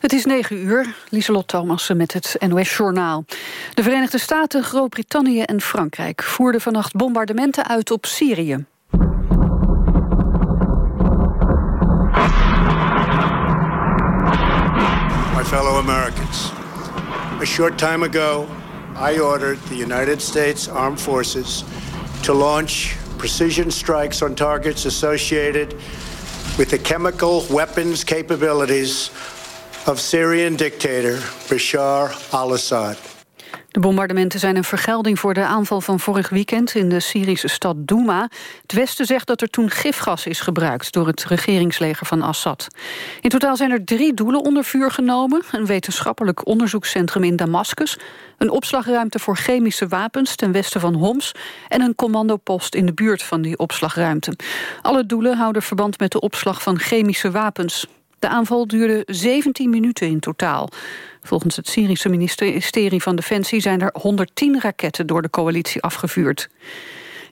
Het is negen uur. Lieselot Thomassen met het NOS-journaal. De Verenigde Staten, Groot-Brittannië en Frankrijk... voerden vannacht bombardementen uit op Syrië. My fellow Americans, a short time ago... I ordered the United States Armed Forces to launch precision strikes on targets associated with the chemical weapons capabilities of Syrian dictator Bashar al-Assad. De bombardementen zijn een vergelding voor de aanval van vorig weekend in de Syrische stad Douma. Het Westen zegt dat er toen gifgas is gebruikt door het regeringsleger van Assad. In totaal zijn er drie doelen onder vuur genomen. Een wetenschappelijk onderzoekscentrum in Damascus, een opslagruimte voor chemische wapens ten westen van Homs en een commandopost in de buurt van die opslagruimte. Alle doelen houden verband met de opslag van chemische wapens. De aanval duurde 17 minuten in totaal. Volgens het Syrische ministerie van Defensie zijn er 110 raketten door de coalitie afgevuurd.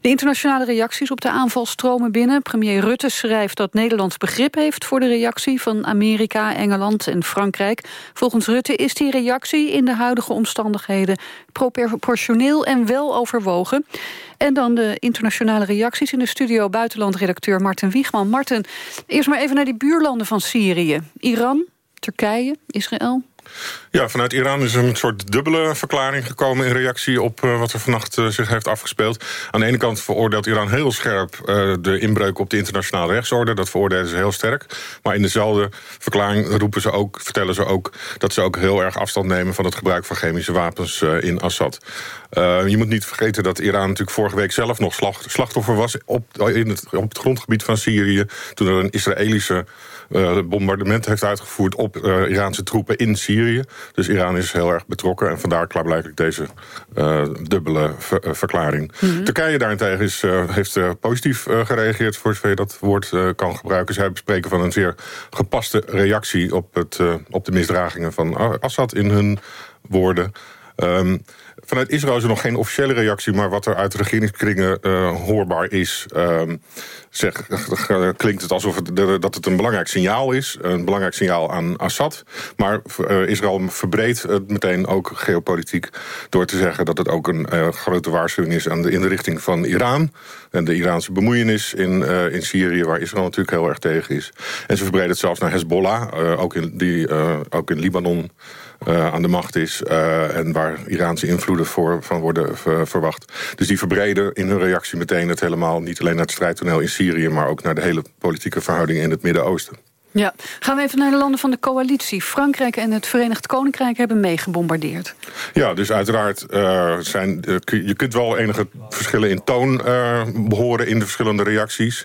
De internationale reacties op de aanval stromen binnen. Premier Rutte schrijft dat Nederland begrip heeft voor de reactie van Amerika, Engeland en Frankrijk. Volgens Rutte is die reactie in de huidige omstandigheden proportioneel en wel overwogen. En dan de internationale reacties in de studio buitenlandredacteur Martin Wiegman. Martin, eerst maar even naar die buurlanden van Syrië. Iran, Turkije, Israël. Ja, vanuit Iran is een soort dubbele verklaring gekomen... in reactie op uh, wat er vannacht uh, zich heeft afgespeeld. Aan de ene kant veroordeelt Iran heel scherp... Uh, de inbreuk op de internationale rechtsorde. Dat veroordelen ze heel sterk. Maar in dezelfde verklaring roepen ze ook, vertellen ze ook... dat ze ook heel erg afstand nemen van het gebruik van chemische wapens in Assad. je moet niet vergeten dat Iran natuurlijk vorige week zelf nog slachtoffer was... Op, in het, op het grondgebied van Syrië... toen er een Israëlische bombardement heeft uitgevoerd... op Iraanse troepen in Syrië. Dus Iran is heel erg betrokken. En vandaar klaarblijkelijk deze uh, dubbele ver uh, verklaring. Mm -hmm. Turkije daarentegen is, uh, heeft positief gereageerd... voor zover je dat woord kan gebruiken. Zij bespreken van een zeer gepaste reactie... op, het, op de misdragingen van Assad in hun woorden... Um, Vanuit Israël is er nog geen officiële reactie... maar wat er uit regeringskringen uh, hoorbaar is... Uh, zeg, klinkt het alsof het, dat het een belangrijk signaal is. Een belangrijk signaal aan Assad. Maar uh, Israël verbreedt het meteen ook geopolitiek... door te zeggen dat het ook een uh, grote waarschuwing is... Aan in de richting van Iran. En de Iraanse bemoeienis in, in Syrië... waar Israël natuurlijk heel erg tegen is. En ze verbreden het zelfs naar Hezbollah. ook, in, die, ook in Libanon... Uh, aan de macht is... Uh, en waar Iraanse invloeden voor, van worden verwacht. Dus die verbreden in hun reactie meteen het helemaal... niet alleen naar het strijdtoneel in Syrië... maar ook naar de hele politieke verhoudingen in het Midden-Oosten. Ja, gaan we even naar de landen van de coalitie. Frankrijk en het Verenigd Koninkrijk hebben meegebombardeerd. Ja, dus uiteraard uh, zijn... Uh, je kunt wel enige verschillen in toon uh, behoren in de verschillende reacties.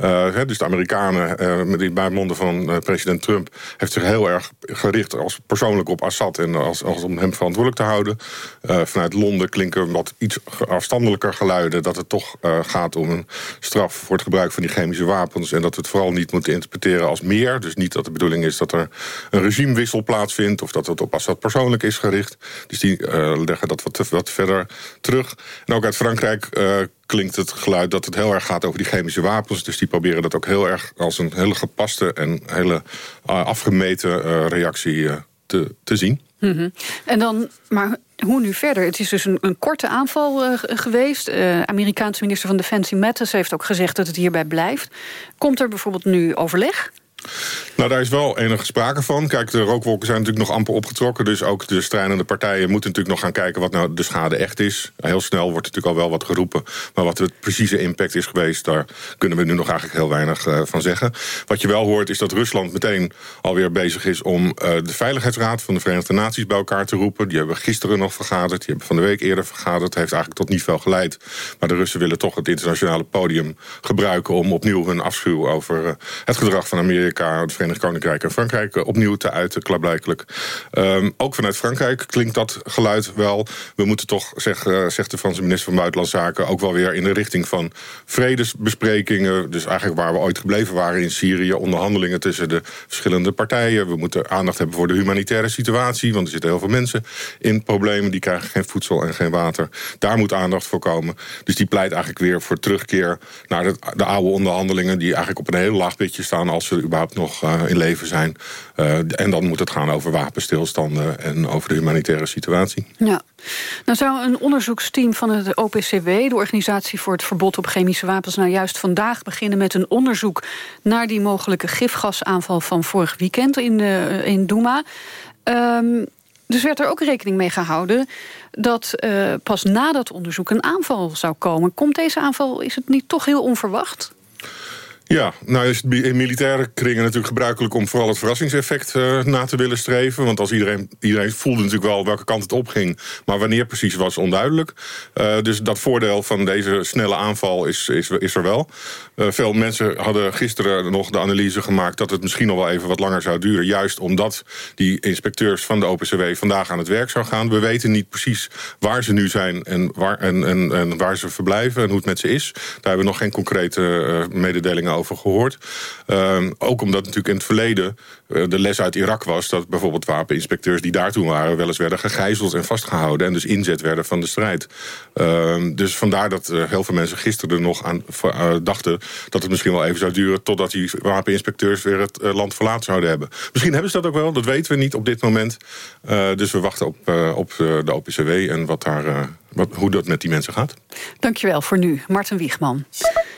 Hè, dus de Amerikanen, met die bij monden van president Trump... heeft zich heel erg gericht als persoonlijk op Assad... en als, als om hem verantwoordelijk te houden. vanuit Londen klinken wat iets afstandelijker geluiden... dat het toch gaat om een straf voor het gebruik van die chemische wapens... en dat we het vooral niet moeten interpreteren als meer dus niet dat de bedoeling is dat er een regimewissel plaatsvindt... of dat het op Assad persoonlijk is gericht. Dus die uh, leggen dat wat, wat verder terug. En ook uit Frankrijk uh, klinkt het geluid dat het heel erg gaat over die chemische wapens. Dus die proberen dat ook heel erg als een hele gepaste... en hele uh, afgemeten reactie te, te zien. -hmm. En dan, maar hoe nu verder? Het is dus een, een korte aanval geweest. Amerikaanse minister van Defensie Mattis heeft ook gezegd dat het hierbij blijft. Komt er bijvoorbeeld nu overleg? Nou, daar is wel enige sprake van. Kijk, de rookwolken zijn natuurlijk nog amper opgetrokken. Dus ook de strijdende partijen moeten natuurlijk nog gaan kijken... wat nou de schade echt is. Heel snel wordt natuurlijk al wel wat geroepen. Maar wat de precieze impact is geweest... daar kunnen we nu nog eigenlijk heel weinig uh, van zeggen. Wat je wel hoort is dat Rusland meteen alweer bezig is... om uh, de Veiligheidsraad van de Verenigde Naties bij elkaar te roepen. Die hebben gisteren nog vergaderd. Die hebben van de week eerder vergaderd. Heeft eigenlijk tot niet veel geleid. Maar de Russen willen toch het internationale podium gebruiken... om opnieuw hun afschuw over uh, het gedrag van Amerika Amerika, het Verenigd Koninkrijk en Frankrijk eh, opnieuw te uiten, klaarblijkelijk. Um, ook vanuit Frankrijk klinkt dat geluid wel. We moeten toch, zeg, uh, zegt de Franse minister van Buitenlandse Zaken, ook wel weer in de richting van vredesbesprekingen. Dus eigenlijk waar we ooit gebleven waren in Syrië, onderhandelingen tussen de verschillende partijen. We moeten aandacht hebben voor de humanitaire situatie, want er zitten heel veel mensen in problemen. Die krijgen geen voedsel en geen water. Daar moet aandacht voor komen. Dus die pleit eigenlijk weer voor terugkeer naar de, de oude onderhandelingen, die eigenlijk op een heel laag pitje staan als ze überhaupt nog uh, in leven zijn. en dan moet het gaan over wapenstilstanden en over de humanitaire situatie. Ja. Nou zou een onderzoeksteam van het OPCW... de Organisatie voor het Verbod op Chemische Wapens... nou juist vandaag beginnen met een onderzoek... naar die mogelijke gifgasaanval van vorig weekend in, in Douma. Um, dus werd er ook rekening mee gehouden dat uh, pas na dat onderzoek een aanval zou komen. Komt deze aanval, is het niet toch heel onverwacht? Ja, nou is het in militaire kringen natuurlijk gebruikelijk... om vooral het verrassingseffect uh, na te willen streven. Want als iedereen, iedereen voelde natuurlijk wel welke kant het opging... maar wanneer precies was onduidelijk. Uh, dus dat voordeel van deze snelle aanval is, is, is er wel. Uh, veel mensen hadden gisteren nog de analyse gemaakt... dat het misschien nog wel even wat langer zou duren. Juist omdat die inspecteurs van de OPCW vandaag aan het werk zou gaan. We weten niet precies waar ze nu zijn en waar, en, en, en waar ze verblijven... en hoe het met ze is. Daar hebben we nog geen concrete mededelingen over gehoord. Ehm, ook omdat natuurlijk in het verleden eh, de les uit Irak was... dat bijvoorbeeld wapeninspecteurs die daar toen waren... wel eens werden gegijzeld en vastgehouden... en dus inzet werden van de strijd. Ehm, dus vandaar dat uh, heel veel mensen gisteren er nog aan uh, dachten... dat het misschien wel even zou duren... totdat die wapeninspecteurs weer het land verlaten zouden hebben. Misschien hebben ze dat ook wel, dat weten we niet op dit moment. dus we wachten op, op de OPCW en wat daar, wat, hoe dat met die mensen gaat. Dankjewel voor nu, Martin Wiegman.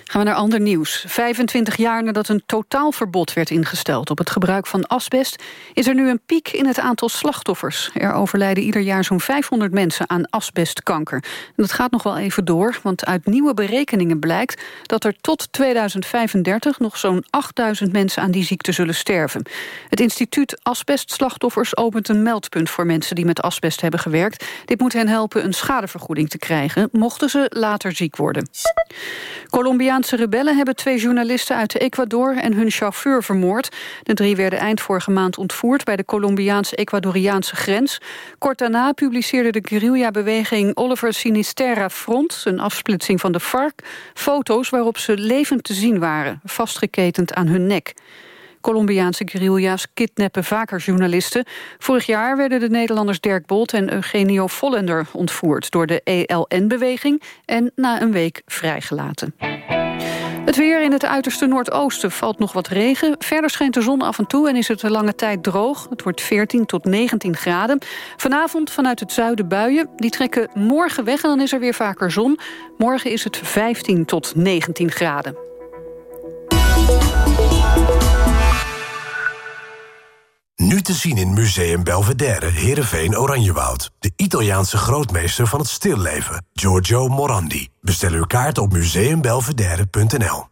Gaan we naar ander nieuws. 25 jaar nadat een totaalverbod werd ingesteld op het gebruik van asbest... is er nu een piek in het aantal slachtoffers. Er overlijden ieder jaar zo'n 500 mensen aan asbestkanker. En dat gaat nog wel even door, want uit nieuwe berekeningen blijkt... dat er tot 2035 nog zo'n 8000 mensen aan die ziekte zullen sterven. Het instituut Asbestslachtoffers opent een meldpunt voor mensen... die met asbest hebben gewerkt. Dit moet hen helpen een schadevergoeding te krijgen... mochten ze later ziek worden. Colombiaanse rebellen hebben twee journalisten uit Ecuador en hun chauffeur vermoord. De drie werden eind vorige maand ontvoerd bij de Colombiaanse-Ecuadoriaanse grens. Kort daarna publiceerde de guerrilla-beweging Oliver Sinisterra Front, een afsplitsing van de FARC, foto's waarop ze levend te zien waren, vastgeketend aan hun nek. Colombiaanse guerrilla's kidnappen vaker journalisten. Vorig jaar werden de Nederlanders Dirk Bolt en Eugenio Vollender ontvoerd... door de ELN-beweging en na een week vrijgelaten. Het weer in het uiterste noordoosten valt nog wat regen. Verder schijnt de zon af en toe en is het een lange tijd droog. Het wordt 14 tot 19 graden. Vanavond vanuit het zuiden buien. Die trekken morgen weg en dan is er weer vaker zon. Morgen is het 15 tot 19 graden. Nu te zien in Museum Belvedere, Heerenveen, Oranjewoud. De Italiaanse grootmeester van het stilleven, Giorgio Morandi. Bestel uw kaart op museumbelvedere.nl.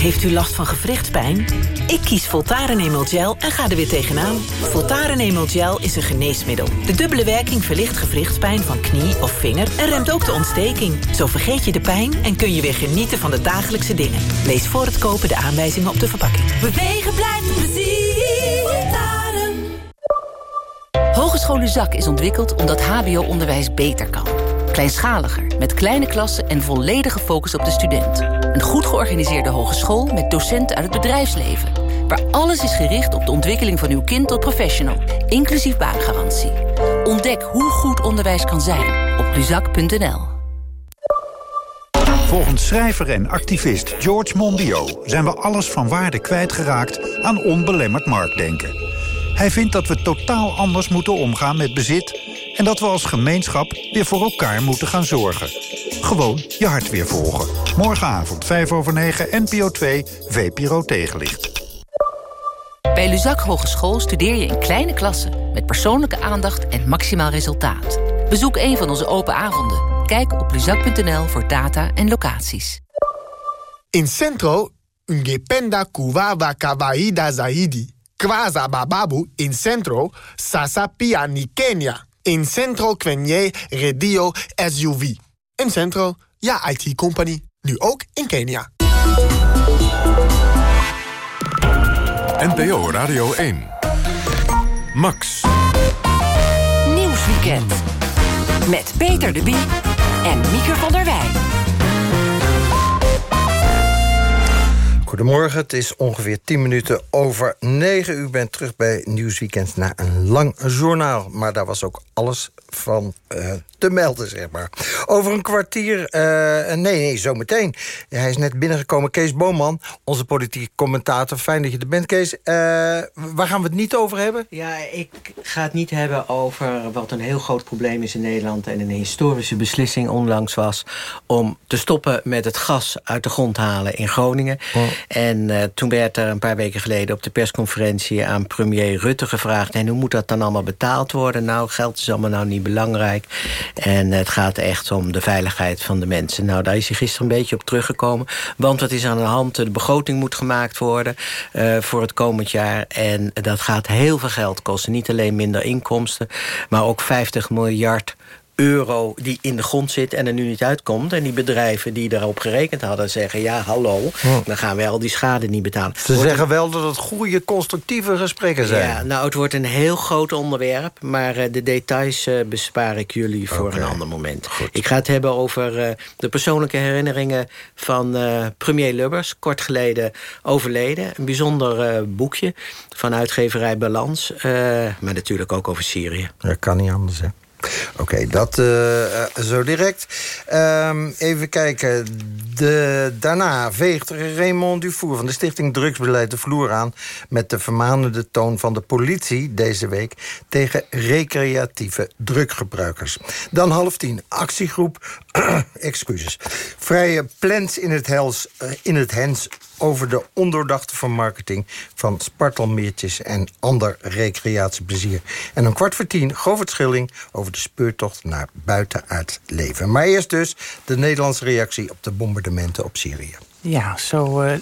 Heeft u last van gewrichtspijn? Ik kies Voltaren Emel Gel en ga er weer tegenaan. Voltaren Emel Gel is een geneesmiddel. De dubbele werking verlicht gewrichtspijn van knie of vinger... en remt ook de ontsteking. Zo vergeet je de pijn en kun je weer genieten van de dagelijkse dingen. Lees voor het kopen de aanwijzingen op de verpakking. Bewegen blijft plezier. Hogeschool Luzak is ontwikkeld omdat hbo-onderwijs beter kan. Kleinschaliger, met kleine klassen en volledige focus op de student. Een goed georganiseerde hogeschool met docenten uit het bedrijfsleven. Waar alles is gericht op de ontwikkeling van uw kind tot professional. Inclusief baangarantie. Ontdek hoe goed onderwijs kan zijn op luzak.nl. Volgens schrijver en activist George Monbiot... zijn we alles van waarde kwijtgeraakt aan onbelemmerd marktdenken. Hij vindt dat we totaal anders moeten omgaan met bezit... en dat we als gemeenschap weer voor elkaar moeten gaan zorgen. Gewoon je hart weer volgen. Morgenavond 5 over 9, NPO 2, VPRO Tegenlicht. Bij Luzak Hogeschool studeer je in kleine klassen... met persoonlijke aandacht en maximaal resultaat. Bezoek een van onze open avonden. Kijk op luzak.nl voor data en locaties. In Centro, ungependa kuwawa kawaida zaidi. Kwaza bababu in Centro, sasa pia ni Kenya. In Centro kwenye redio SUV. In Centro, ja IT-company. Nu ook in Kenia. NPO Radio 1. Max. Nieuwsweekend. Met Peter de Bie en Mieke van der Wij. Goedemorgen, het is ongeveer 10 minuten over 9. U bent terug bij Nieuwsweekend na een lang journaal. Maar daar was ook alles van uh, te melden, zeg maar. Over een kwartier... Uh, nee, nee, zometeen. Hij is net binnengekomen. Kees Boman, onze politieke commentator. Fijn dat je er bent, Kees. Uh, waar gaan we het niet over hebben? Ja, ik ga het niet hebben over wat een heel groot probleem is in Nederland... en een historische beslissing onlangs was... om te stoppen met het gas uit de grond halen in Groningen. Oh. En uh, toen werd er een paar weken geleden op de persconferentie... aan premier Rutte gevraagd... en hoe moet dat dan allemaal betaald worden? Nou, geld is allemaal nou niet belangrijk. En het gaat echt om de veiligheid van de mensen. Nou, daar is hij gisteren een beetje op teruggekomen. Want wat is aan de hand? De begroting moet gemaakt worden uh, voor het komend jaar. En dat gaat heel veel geld kosten. Niet alleen minder inkomsten, maar ook 50 miljard euro die in de grond zit en er nu niet uitkomt. En die bedrijven die daarop gerekend hadden zeggen... ja, hallo, dan gaan wij al die schade niet betalen. Ze zeggen wel dat het goede, constructieve gesprekken zijn. Ja, nou, het wordt een heel groot onderwerp... maar uh, de details uh, bespaar ik jullie voor okay. een ander moment. Goed. Ik ga het hebben over uh, de persoonlijke herinneringen van premier Lubbers... kort geleden overleden. Een bijzonder boekje van uitgeverij Balans. maar natuurlijk ook over Syrië. Dat kan niet anders, hè? Oké, dat uh, zo direct. Um, even kijken. De, daarna veegt Raymond Dufour van de Stichting Drugsbeleid de vloer aan... met de vermanende toon van de politie deze week... tegen recreatieve druggebruikers. Dan half tien, actiegroep... excuses. Vrije plans in het, hels, uh, in het hens over de ondoordachte vermarketing van spartelmeertjes en ander recreatieplezier. En om kwart voor tien Govert Schilling over de speurtocht naar buitenaard leven. Maar eerst dus de Nederlandse reactie op de bombardementen op Syrië. Ja, zo uh,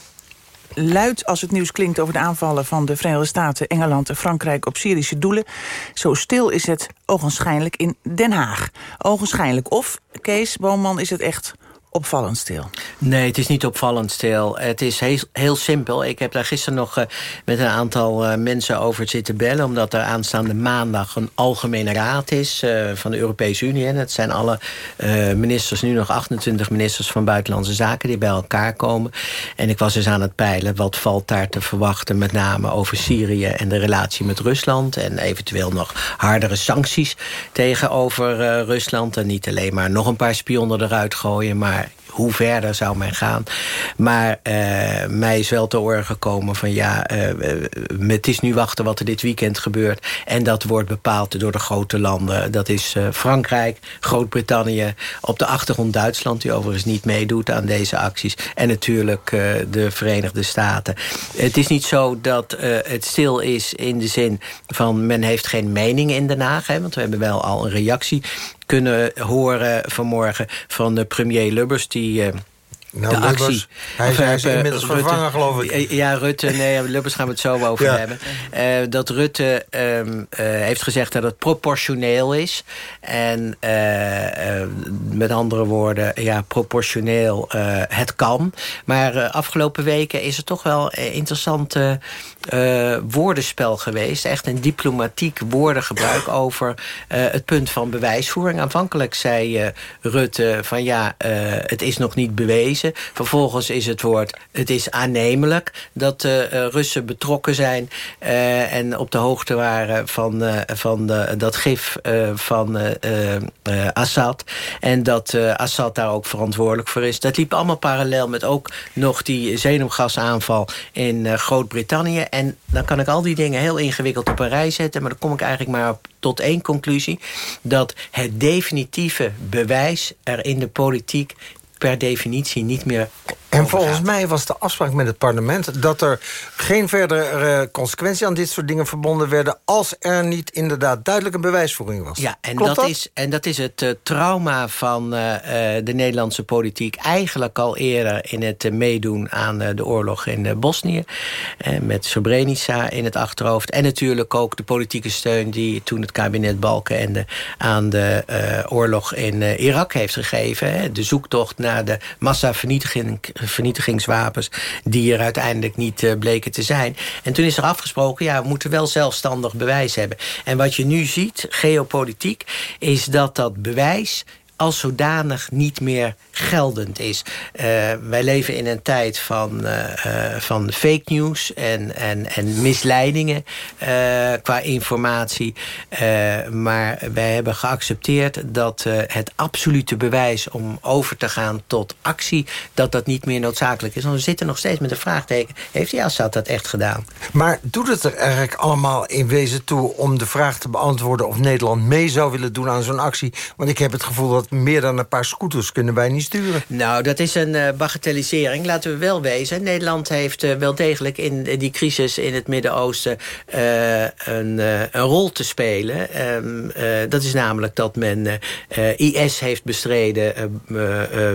luid als het nieuws klinkt over de aanvallen van de Verenigde Staten, Engeland en Frankrijk op Syrische doelen. Zo stil is het ogenschijnlijk in Den Haag. Ogenschijnlijk. Of, Kees Boomman, is het echt opvallend stil? Nee, het is niet opvallend stil. Het is heel, heel simpel. Ik heb daar gisteren nog uh, met een aantal uh, mensen over zitten bellen... omdat er aanstaande maandag een algemene raad is uh, van de Europese Unie. En het zijn alle ministers, nu nog 28 ministers van Buitenlandse Zaken... die bij elkaar komen. En ik was dus aan het peilen wat valt daar te verwachten... met name over Syrië en de relatie met Rusland... en eventueel nog hardere sancties tegenover Rusland. En niet alleen maar nog een paar spionnen eruit gooien... maar hoe verder zou men gaan? Maar uh, mij is wel te oren gekomen van ja, uh, het is nu wachten wat er dit weekend gebeurt. En dat wordt bepaald door de grote landen. Dat is Frankrijk, Groot-Brittannië, op de achtergrond Duitsland... die overigens niet meedoet aan deze acties. En natuurlijk de Verenigde Staten. Het is niet zo dat het stil is in de zin van... men heeft geen mening in Den Haag. Hè, want we hebben wel al een reactie kunnen horen vanmorgen van de premier Lubbers... die uh, nou, de actie. Lubbers, hij, of, hij is uh, inmiddels Rutte, vervangen, geloof ik. Ja, Rutte, nee, Lubbers gaan we het zo over ja. hebben. Uh, dat Rutte um, heeft gezegd dat het proportioneel is. En met andere woorden, ja, proportioneel het kan. Maar afgelopen weken is er toch wel interessant woordenspel geweest. Echt een diplomatiek woordengebruik over het punt van bewijsvoering. Aanvankelijk zei Rutte van ja, het is nog niet bewezen. Vervolgens is het woord, het is aannemelijk dat de uh, Russen betrokken zijn... Uh, en op de hoogte waren van, van dat gif van Assad. En dat Assad daar ook verantwoordelijk voor is. Dat liep allemaal parallel met ook nog die zenuwgasaanval in Groot-Brittannië. En dan kan ik al die dingen heel ingewikkeld op een rij zetten... maar dan kom ik eigenlijk maar tot één conclusie... dat het definitieve bewijs er in de politiek per definitie niet meer En volgens mij was de afspraak met het parlement... dat er geen verdere consequentie aan dit soort dingen verbonden werden... als er niet inderdaad duidelijk een bewijsvoering was. Ja, en, dat, dat? Is, en dat is het uh, trauma van uh, de Nederlandse politiek... eigenlijk al eerder in het uh, meedoen aan de oorlog in Bosnië... met Srebrenica in het achterhoofd. En natuurlijk ook de politieke steun die toen het kabinet Balkenende... aan de oorlog in Irak heeft gegeven. Hè, de zoektocht naar de massavernietigingswapens... die er uiteindelijk niet uh, bleken te zijn. En toen is er afgesproken, ja, we moeten wel zelfstandig bewijs hebben. En wat je nu ziet, geopolitiek, is dat dat bewijs als zodanig niet meer geldend is. Uh, wij leven in een tijd van, uh, van fake news en, en, en misleidingen qua informatie. maar wij hebben geaccepteerd dat het absolute bewijs om over te gaan tot actie, dat dat niet meer noodzakelijk is. Want we zitten nog steeds met een vraagteken. Heeft die Assad dat echt gedaan? Maar doet het er eigenlijk allemaal in wezen toe om de vraag te beantwoorden of Nederland mee zou willen doen aan zo'n actie? Want ik heb het gevoel dat meer dan een paar scooters kunnen wij niet sturen. Nou, dat is een uh, bagatellisering. Laten we wel wezen. Nederland heeft uh, wel degelijk in die crisis in het Midden-Oosten uh, een, een, rol te spelen. Um, dat is namelijk dat men IS heeft bestreden,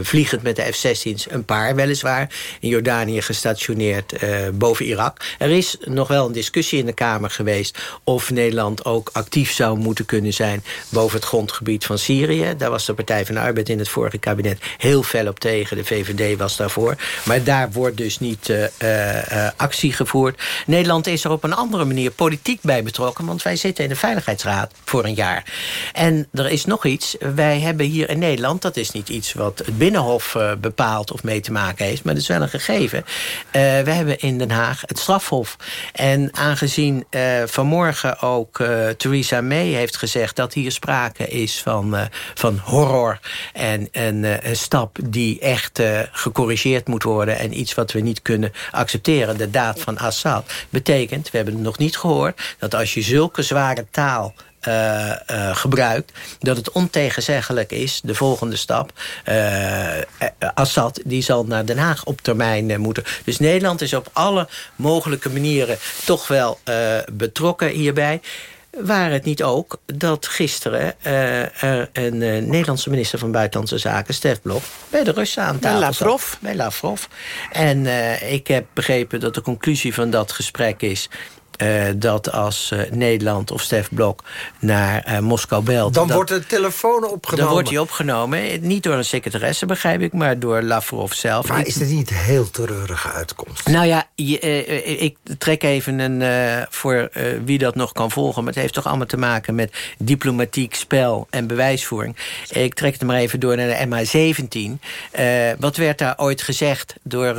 vliegend met de F-16's, een paar weliswaar, in Jordanië gestationeerd boven Irak. Er is nog wel een discussie in de Kamer geweest of Nederland ook actief zou moeten kunnen zijn boven het grondgebied van Syrië. Daar was de Partij van de Arbeid in het vorige kabinet heel fel op tegen. De VVD was daarvoor. Maar daar wordt dus niet uh, uh, actie gevoerd. Nederland is er op een andere manier politiek bij betrokken... want wij zitten in de Veiligheidsraad voor een jaar. En er is nog iets. Wij hebben hier in Nederland... dat is niet iets wat het Binnenhof bepaalt of mee te maken heeft... maar dat is wel een gegeven. we hebben in Den Haag het strafhof. En aangezien vanmorgen ook Theresa May heeft gezegd... dat hier sprake is van, van horror en een, een stap die echt uh, gecorrigeerd moet worden... en iets wat we niet kunnen accepteren. De daad van Assad betekent, we hebben het nog niet gehoord... dat als je zulke zware taal uh, gebruikt... dat het ontegenzeggelijk is, de volgende stap... Assad die zal naar Den Haag op termijn moeten. Dus Nederland is op alle mogelijke manieren toch wel betrokken hierbij... Waar het niet ook dat gisteren uh, er een uh, Nederlandse minister van Buitenlandse Zaken, Stef Blok, bij de Russen aan tafel bij Lavrov. Zat, bij Lavrov. En uh, ik heb begrepen dat de conclusie van dat gesprek is uh, dat als uh, Nederland of Stef Blok naar uh, Moskou belt... Dan wordt de telefoon opgenomen. Dan wordt hij opgenomen. Niet door een secretaresse, begrijp ik, maar door Lavrov zelf. Maar is het niet een heel treurige uitkomst? Nou ja, je, ik trek even een... voor wie dat nog kan volgen... maar het heeft toch allemaal te maken met diplomatiek, spel en bewijsvoering. Ik trek het maar even door naar de MH17. wat werd daar ooit gezegd door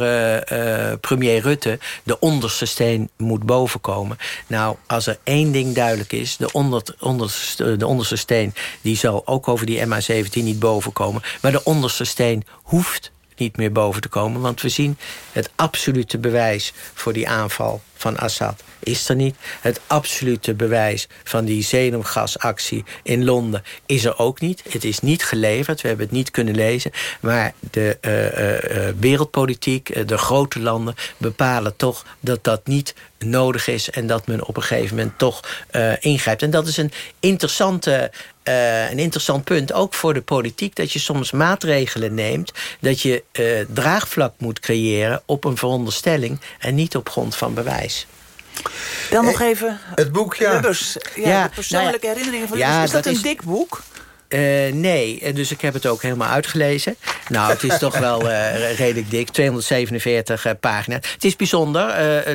premier Rutte? De onderste steen moet bovenkomen. Nou, als er één ding duidelijk is... de, onder, onderste, de onderste steen die zal ook over die MH17 niet bovenkomen. Maar de onderste steen hoeft niet meer boven te komen. Want we zien het absolute bewijs voor die aanval van Assad is er niet. Het absolute bewijs van die zenuwgasactie in Londen is er ook niet. Het is niet geleverd, we hebben het niet kunnen lezen. Maar de uh, uh, wereldpolitiek, de grote landen bepalen toch dat dat niet nodig is... en dat men op een gegeven moment toch ingrijpt. En dat is een interessante uh, een interessant punt, ook voor de politiek... dat je soms maatregelen neemt... dat je uh, draagvlak moet creëren op een veronderstelling... en niet op grond van bewijs. Dan nog even... Het boek, ja. Lubbers, ja, ja de persoonlijke nou ja, herinneringen van ja, Is dat, dat een is, dik boek? Uh, nee, dus ik heb het ook helemaal uitgelezen. Nou, het is toch wel uh, redelijk dik, 247 uh, pagina's. Het is bijzonder.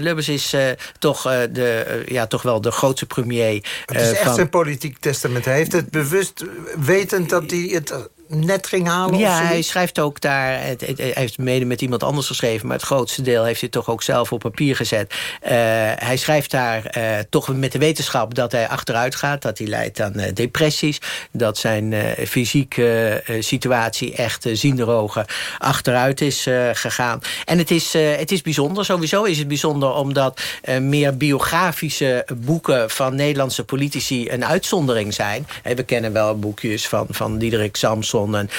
Lubbers is toch, de, ja, toch wel de grootste premier. het is echt van... een politiek testament. Hij heeft het bewust wetend dat hij het net ging halen? Ja, hij schrijft ook daar... hij heeft mede met iemand anders geschreven... maar het grootste deel heeft hij toch ook zelf op papier gezet. Uh, hij schrijft daar uh, toch met de wetenschap dat hij achteruit gaat... dat hij leidt aan uh, depressies... dat zijn fysieke situatie echt zienderogen achteruit is gegaan. En het is, het is bijzonder. Sowieso is het bijzonder omdat meer biografische boeken... van Nederlandse politici een uitzondering zijn. we kennen wel boekjes van, van Diederik Samson en,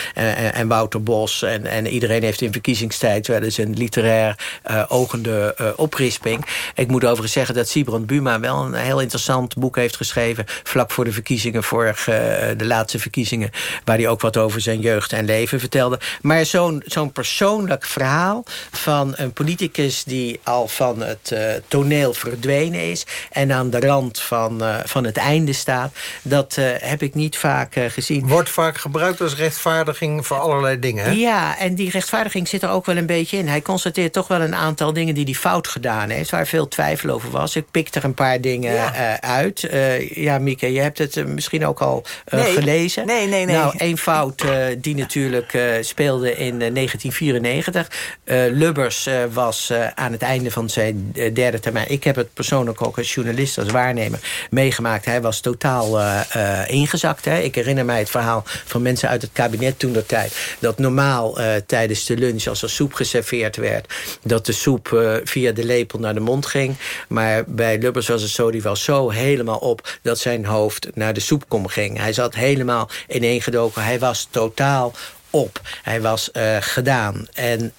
en, Wouter Bos. En, en iedereen heeft in verkiezingstijd wel eens een literair uh, ogende uh, oprisping. Ik moet overigens zeggen dat Sibrand Buma wel een heel interessant boek heeft geschreven. Vlak voor de verkiezingen, vorig, uh, de laatste verkiezingen. Waar hij ook wat over zijn jeugd en leven vertelde. Maar zo'n zo'n persoonlijk verhaal van een politicus die al van het toneel verdwenen is. En aan de rand van, van het einde staat. Dat heb ik niet vaak gezien. Wordt vaak gebruikt als recht rechtvaardiging voor allerlei dingen, hè? Ja, en die rechtvaardiging zit er ook wel een beetje in. Hij constateert toch wel een aantal dingen die hij fout gedaan heeft... waar veel twijfel over was. Ik pik er een paar dingen eh, uit. Eh, ja, Mieke, je hebt het eh, misschien ook al Nee. gelezen. Nee, nee, nee. Nou, één fout eh, die natuurlijk eh, speelde in eh, 1994. Eh, Lubbers eh, was eh, aan het einde van zijn derde termijn... ik heb het persoonlijk ook als journalist, als waarnemer meegemaakt. Hij was totaal eh, eh, ingezakt. Hè. Ik herinner mij het verhaal van mensen uit het kabinet toen der tijd... dat normaal eh, tijdens de lunch, als er soep geserveerd werd... dat de soep eh, via de lepel naar de mond ging. Maar bij Lubbers was het zo, die was zo helemaal op... dat zijn hoofd naar de soepkom ging. Hij zat helemaal ineengedoken. Hij was totaal op. Hij was eh, gedaan. En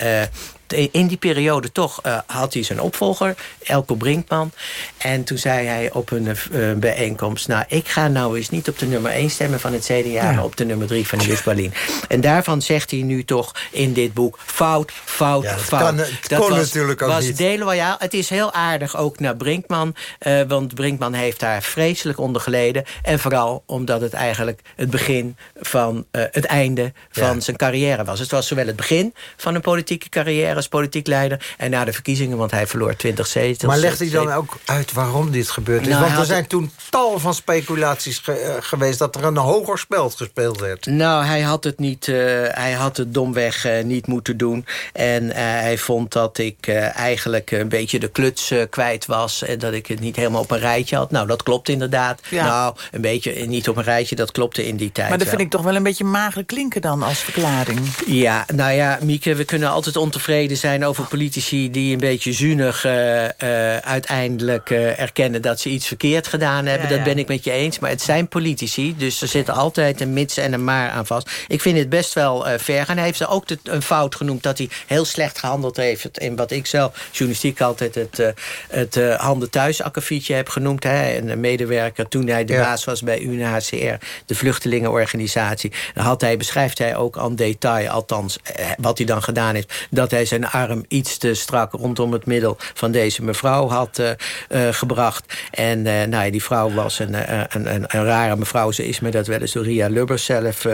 in die periode toch eh, had hij zijn opvolger, Elko Brinkman. En toen zei hij op een eh, bijeenkomst... nou, ik ga nou eens niet op de nummer 1 stemmen van het CDA... Ja. maar op de nummer 3 van Jus Berlin. En daarvan zegt hij nu toch in dit boek... fout, fout, Ja, dat fout. kan- het kon natuurlijk ook was niet. deloyaal. Het is heel aardig ook naar Brinkman. eh, want Brinkman heeft daar vreselijk onder geleden. En vooral omdat het eigenlijk het begin van eh, het einde van Ja. zijn carrière was. Het was zowel het begin van een politieke carrière als politiek leider... en na de verkiezingen, want hij verloor 20 zetels. Maar legt hij dan ook uit waarom dit gebeurd is? Nou, Want er zijn toen tal van speculaties ge- eh, geweest... dat er een hoger spel gespeeld werd. Nou, hij had het, niet, eh, hij had het domweg eh, niet moeten doen. En eh, hij vond dat ik eh, eigenlijk een beetje de kluts kwijt was. En dat ik het niet helemaal op een rijtje had. Nou, dat klopt inderdaad. Ja. Nou, een beetje niet op een rijtje, dat klopte in die tijd Maar dat vind ik toch wel een beetje mager klinken dan als verklaring. Ja, nou ja, Mieke, we kunnen altijd ontevreden zijn over politici... die een beetje zuinig eh, eh, uiteindelijk eh, erkennen dat ze iets verkeerd gedaan hebben. Ja, Dat ja. ben ik met je eens. Maar het zijn politici, dus er zit altijd een mits en een maar aan vast. Ik vind het best wel eh ver gaan. Hij heeft er ook de- een fout genoemd dat hij heel slecht gehandeld heeft... in wat ik zelf journalistiek altijd het, eh, het eh, handen thuis akkefietje heb genoemd. Hè. Een medewerker toen hij de Ja. baas was bij UNHCR, de vluchtelingenorganisatie. Dan had hij, beschrijft hij ook aan detail, althans wat hij dan gedaan heeft... dat hij zijn arm iets te strak rondom het middel van deze mevrouw had eh, eh, gebracht. En eh, nou ja, die vrouw was een, een, een, een rare mevrouw. Ze is me dat wel eens door Ria Lubbers zelf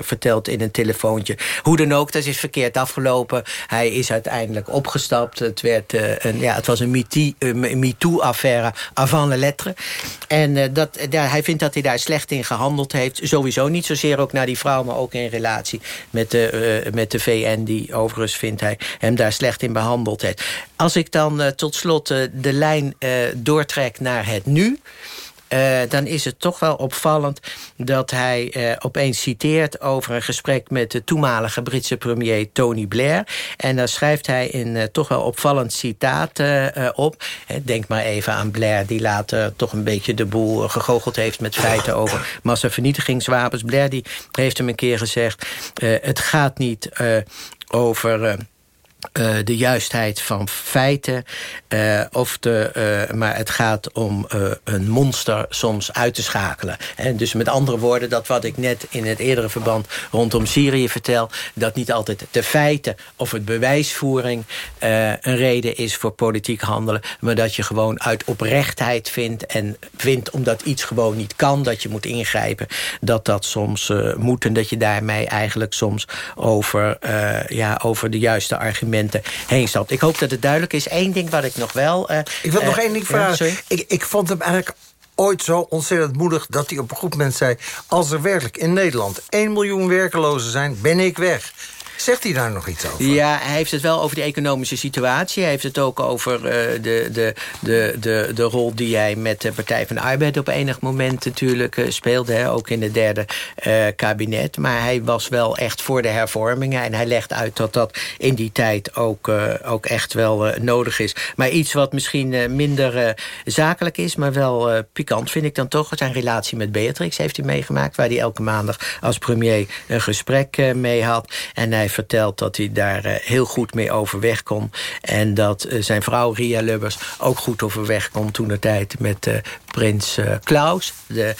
verteld in een telefoontje. Hoe dan ook, dat is verkeerd afgelopen. Hij is uiteindelijk opgestapt. Het, werd, een, ja, het was een MeToo- MeToo-affaire avant la lettre. En dat, hij vindt dat hij daar slecht in gehandeld heeft. Sowieso niet zozeer ook naar die vrouw... maar ook in relatie met de, met de VN... die overigens, vindt hij, daar slecht in behandeld heeft. Als ik dan eh, tot slot eh, de lijn eh, doortrek naar het nu... dan is het toch wel opvallend dat hij opeens citeert... over een gesprek met de toenmalige Britse premier Tony Blair. En daar schrijft hij een toch wel opvallend citaat op. Denk maar even aan Blair, die later toch een beetje de boel gegoocheld heeft... met feiten over massavernietigingswapens. Blair die heeft hem een keer gezegd... het gaat niet over... eh, de juistheid van feiten. eh, of de, eh, maar het gaat om een monster soms uit te schakelen. En dus met andere woorden, dat wat ik net in het eerdere verband rondom Syrië vertel... dat niet altijd de feiten of het bewijsvoering een reden is voor politiek handelen... maar dat je gewoon uit oprechtheid vindt en vindt omdat iets gewoon niet kan... dat je moet ingrijpen, dat dat soms moet... en dat je daarmee eigenlijk soms over, ja, over de juiste argumenten heen stapt. Ik hoop dat het duidelijk is. Eén ding wat ik nog wel... eh, Ik wil nog eh, één ding vragen. sorry. ik, ik vond hem eigenlijk ooit zo ontzettend moedig... dat hij op een goed moment zei... als er werkelijk in Nederland 1 miljoen werkelozen zijn, ben ik weg. Zegt hij daar nog iets over? Ja, hij heeft het wel over de economische situatie. Hij heeft het ook over eh, de, de, de, de, de rol die hij met de Partij van de Arbeid... op enig moment natuurlijk eh, speelde. Hè, ook in het derde eh, kabinet. Maar hij was wel echt voor de hervormingen. En hij legt uit dat dat in die tijd ook, eh, ook echt wel eh, nodig is. Maar iets wat misschien eh, minder eh, zakelijk is... maar wel eh, pikant vind ik dan toch. Zijn relatie met Beatrix heeft hij meegemaakt... waar hij elke maandag als premier een gesprek eh, mee had. En hij vertelt dat hij daar eh, heel goed mee overweg kon. En dat eh, zijn vrouw Ria Lubbers ook goed overweg kon toen de tijd met eh, prins Klaus, de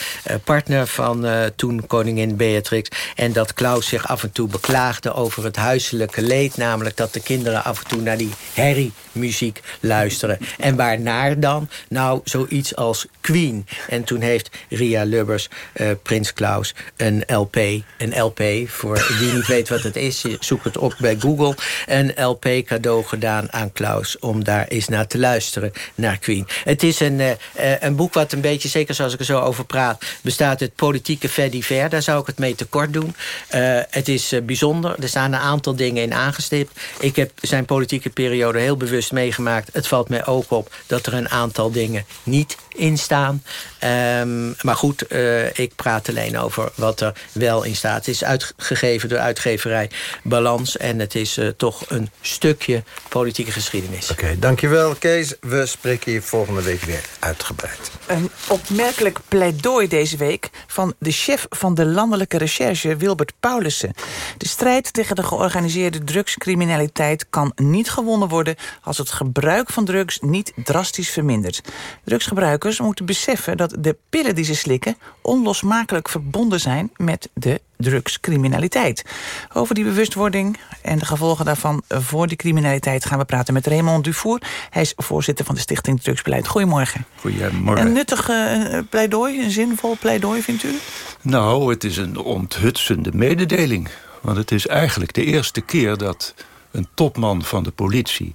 partner van toen koningin Beatrix. En dat Klaus zich af en toe beklaagde over het huiselijke leed. Namelijk dat de kinderen af en toe naar die herriemuziek luisteren. En waarnaar dan? Nou, zoiets als Queen. En toen heeft Ria Lubbers, prins Klaus, een LP. Een LP, voor wie niet weet wat het is, zoek het op bij Google. Een LP cadeau gedaan aan Klaus om daar eens naar te luisteren, naar Queen. Het is een, een boek wat een beetje, zeker zoals ik er zo over praat... bestaat uit politieke divers. Daar zou ik het mee tekort doen. Uh, het is bijzonder. Er staan een aantal dingen in aangestipt. Ik heb zijn politieke periode heel bewust meegemaakt. Het valt mij ook op dat er een aantal dingen niet in staan. Um, maar goed, uh, ik praat alleen over wat er wel in staat. Het is uitgegeven door uitgeverij Balans. En het is uh, toch een stukje politieke geschiedenis. Oké, okay, dankjewel Kees. We spreken je volgende week weer uitgebreid. Een opmerkelijk pleidooi deze week... van de chef van de landelijke recherche, Wilbert Paulussen. De strijd tegen de georganiseerde drugscriminaliteit... kan niet gewonnen worden als het gebruik van drugs niet drastisch vermindert. Drugsgebruikers moeten beseffen dat de pillen die ze slikken... onlosmakelijk verbonden zijn met de drugscriminaliteit. Over die bewustwording en de gevolgen daarvan voor die criminaliteit... gaan we praten met Raymond Dufour. Hij is voorzitter van de Stichting Drugsbeleid. Goedemorgen. Goedemorgen. Een nuttig uh, pleidooi, een zinvol pleidooi, vindt u? Nou, het is een onthutsende mededeling. Want het is eigenlijk de eerste keer dat een topman van de politie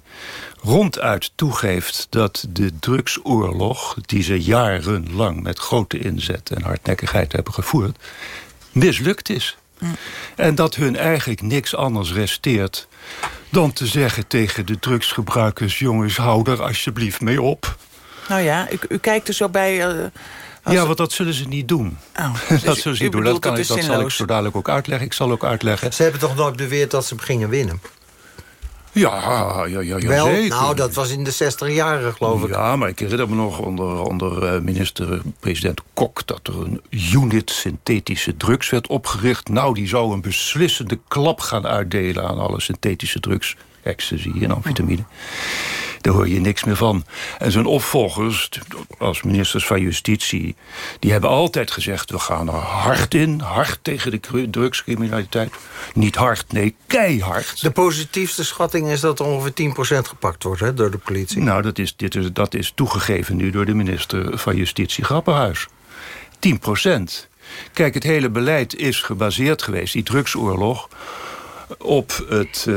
ronduit toegeeft dat de drugsoorlog... die ze jarenlang met grote inzet en hardnekkigheid hebben gevoerd... mislukt is. Mm. En dat hun eigenlijk niks anders resteert dan te zeggen tegen de drugsgebruikers... jongens, hou er alsjeblieft mee op. Nou ja, u, u kijkt er zo bij... Uh, ja, want dat zullen ze niet doen. Oh, dus dat zullen ze niet doen. Dat, kan, dat zal ik zo dadelijk ook uitleggen. Ik zal ook uitleggen. Ze hebben toch nooit beweerd dat ze gingen winnen? Ja, ja, ja, ja Wel, zeker. nou, dat was in de 60 jaren, geloof ik. Ja, maar ik herinner me nog onder, onder uh, minister-president Kok... dat er een unit synthetische drugs werd opgericht. Nou, die zou een beslissende klap gaan uitdelen... aan alle synthetische drugs, ecstasy en amfetamine. Daar hoor je niks meer van. En zijn opvolgers, als ministers van Justitie... die hebben altijd gezegd, we gaan er hard in. Hard tegen de drugscriminaliteit. Niet hard, nee, keihard. De positiefste schatting is dat er ongeveer 10% gepakt wordt hè, door de politie. Nou, dat is, dit is, dat is toegegeven nu door de minister van Justitie Grapperhuis. 10%. Kijk, het hele beleid is gebaseerd geweest, die drugsoorlog op het, uh,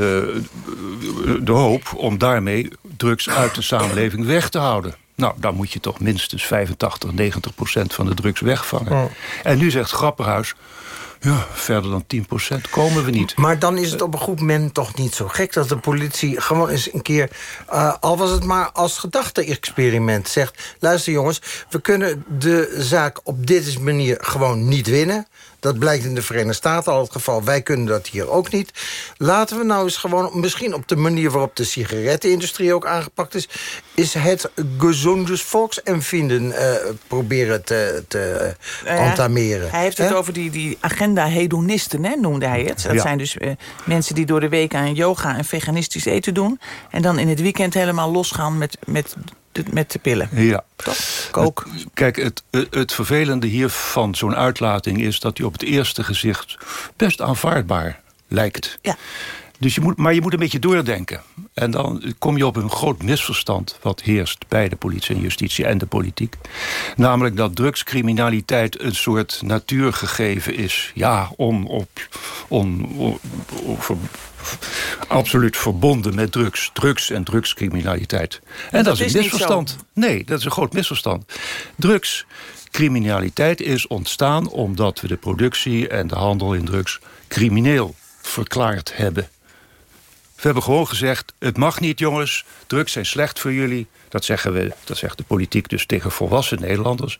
de hoop om daarmee drugs uit de samenleving weg te houden. Nou, dan moet je toch minstens 85, 90 procent van de drugs wegvangen. Oh. En nu zegt Grapperhuis... Ja, verder dan 10% komen we niet. Maar dan is het op een goed moment toch niet zo gek... dat de politie gewoon eens een keer... Uh, al was het maar als gedachte-experiment zegt... luister jongens, we kunnen de zaak op deze manier gewoon niet winnen... Dat blijkt in de Verenigde Staten al het geval. Wij kunnen dat hier ook niet. Laten we nou eens gewoon, misschien op de manier waarop de sigarettenindustrie ook aangepakt is... is het gezondes volksempvinden uh, proberen te, te entameren. Hij heeft het He? over die, die agenda hedonisten, hè, noemde hij het. Dat ja. zijn dus uh, mensen die door de week aan yoga en veganistisch eten doen... en dan in het weekend helemaal losgaan met, met met de pillen. Ja. Toch? Kook. Kijk, het, het vervelende hier van zo'n uitlating is... dat die op het eerste gezicht best aanvaardbaar lijkt. Ja. Dus je moet, maar je moet een beetje doordenken. En dan kom je op een groot misverstand... wat heerst bij de politie en justitie en de politiek. Namelijk dat drugscriminaliteit een soort natuurgegeven is. Ja, on, op, on, on, on, absoluut verbonden met drugs. Drugs en drugscriminaliteit. En dat, dat is een misverstand. Nee, dat is een groot misverstand. Drugscriminaliteit is ontstaan omdat we de productie en de handel in drugs crimineel verklaard hebben. We hebben gewoon gezegd, het mag niet jongens, drugs zijn slecht voor jullie. Dat zeggen we, dat zegt de politiek dus tegen volwassen Nederlanders.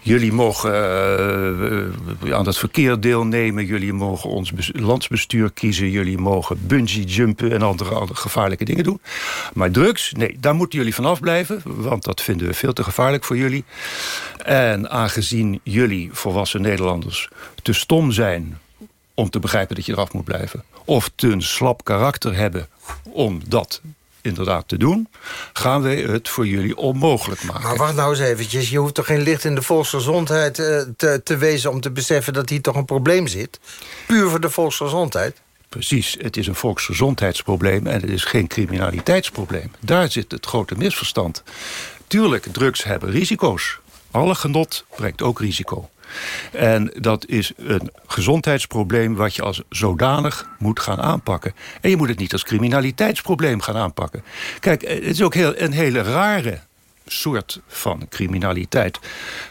Jullie mogen uh, aan het verkeer deelnemen. Jullie mogen ons landsbestuur kiezen. Jullie mogen bungee jumpen en andere, gevaarlijke dingen doen. Maar drugs, nee, daar moeten jullie vanaf blijven. Want dat vinden we veel te gevaarlijk voor jullie. En aangezien jullie volwassen Nederlanders te stom zijn om te begrijpen dat je eraf moet blijven. Of te slap karakter hebben om dat inderdaad te doen... gaan wij het voor jullie onmogelijk maken. Maar wacht nou eens eventjes. Je hoeft toch geen licht in de volksgezondheid eh, te, te wezen... om te beseffen dat hier toch een probleem zit? Puur voor de volksgezondheid? Precies, het is een volksgezondheidsprobleem... en het is geen criminaliteitsprobleem. Daar zit het grote misverstand. Tuurlijk, drugs hebben risico's. Alle genot brengt ook risico. En dat is een gezondheidsprobleem wat je als zodanig moet gaan aanpakken. En je moet het niet als criminaliteitsprobleem gaan aanpakken. Kijk, het is ook heel, een hele rare soort van criminaliteit.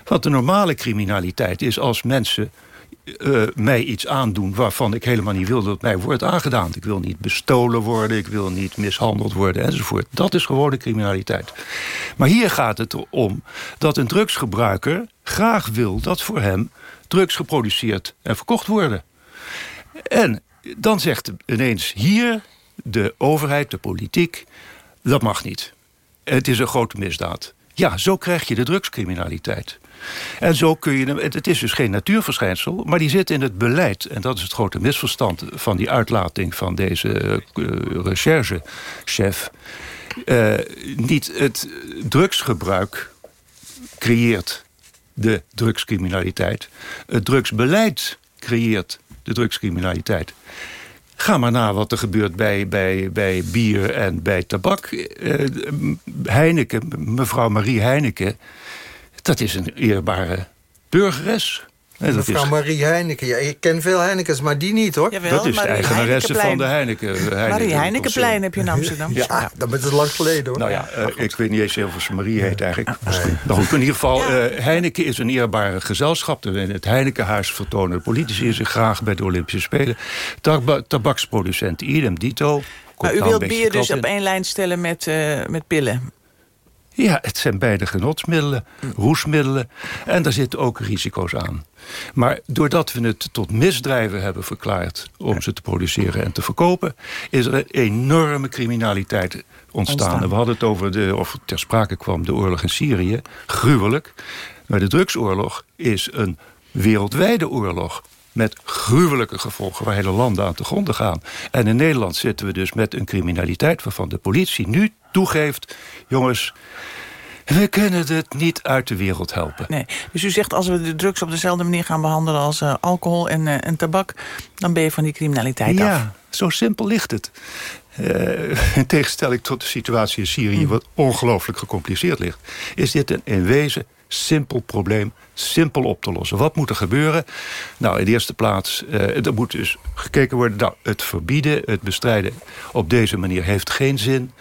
Want de normale criminaliteit is als mensen uh, mij iets aandoen waarvan ik helemaal niet wil dat mij wordt aangedaan. Ik wil niet bestolen worden, ik wil niet mishandeld worden enzovoort. Dat is gewone criminaliteit. Maar hier gaat het erom dat een drugsgebruiker graag wil dat voor hem drugs geproduceerd en verkocht worden. En dan zegt ineens hier de overheid, de politiek, dat mag niet. Het is een grote misdaad. Ja, zo krijg je de drugscriminaliteit. En zo kun je. Het is dus geen natuurverschijnsel, maar die zit in het beleid. En dat is het grote misverstand van die uitlating van deze uh, recherchechef. Uh, niet het drugsgebruik creëert de drugscriminaliteit. Het drugsbeleid creëert de drugscriminaliteit. Ga maar na wat er gebeurt bij, bij, bij bier en bij tabak. Uh, Heineken, mevrouw Marie Heineken dat is een eerbare burgeres. Mevrouw Marie Heineken. Ja, ik ken veel Heinekens, maar die niet, hoor. Jawel, dat is de eigenaresse van de Heineken. Heineken Marie Heinekenplein heb je in Amsterdam. ja, ja, dat is lang geleden, hoor. Nou ja, uh, ik weet niet eens of ze Marie heet eigenlijk. Nee. Maar goed, in ieder geval, ja. uh, Heineken is een eerbare gezelschap. In het Heinekenhuis vertonen politici zich graag bij de Olympische Spelen. Tab tabaksproducenten, idem dito. Maar u wilt bier dus op één lijn stellen met, uh, met pillen? Ja, het zijn beide genotsmiddelen, roesmiddelen. En daar zitten ook risico's aan. Maar doordat we het tot misdrijven hebben verklaard... om ze te produceren en te verkopen... is er een enorme criminaliteit ontstaan. ontstaan. We hadden het over, de, of ter sprake kwam, de oorlog in Syrië. Gruwelijk. Maar de drugsoorlog is een wereldwijde oorlog met gruwelijke gevolgen waar hele landen aan te gronden gaan. En in Nederland zitten we dus met een criminaliteit waarvan de politie nu toegeeft... jongens, we kunnen het niet uit de wereld helpen. Nee. Dus u zegt als we de drugs op dezelfde manier gaan behandelen als uh, alcohol en, uh, en tabak... dan ben je van die criminaliteit ja, af. Ja, zo simpel ligt het. Uh, in tegenstelling tot de situatie in Syrië... Mm. wat ongelooflijk gecompliceerd ligt... is dit een in wezen simpel probleem, simpel op te lossen. Wat moet er gebeuren? Nou, in de eerste plaats, uh, er moet dus gekeken worden... Nou, het verbieden, het bestrijden op deze manier heeft geen zin.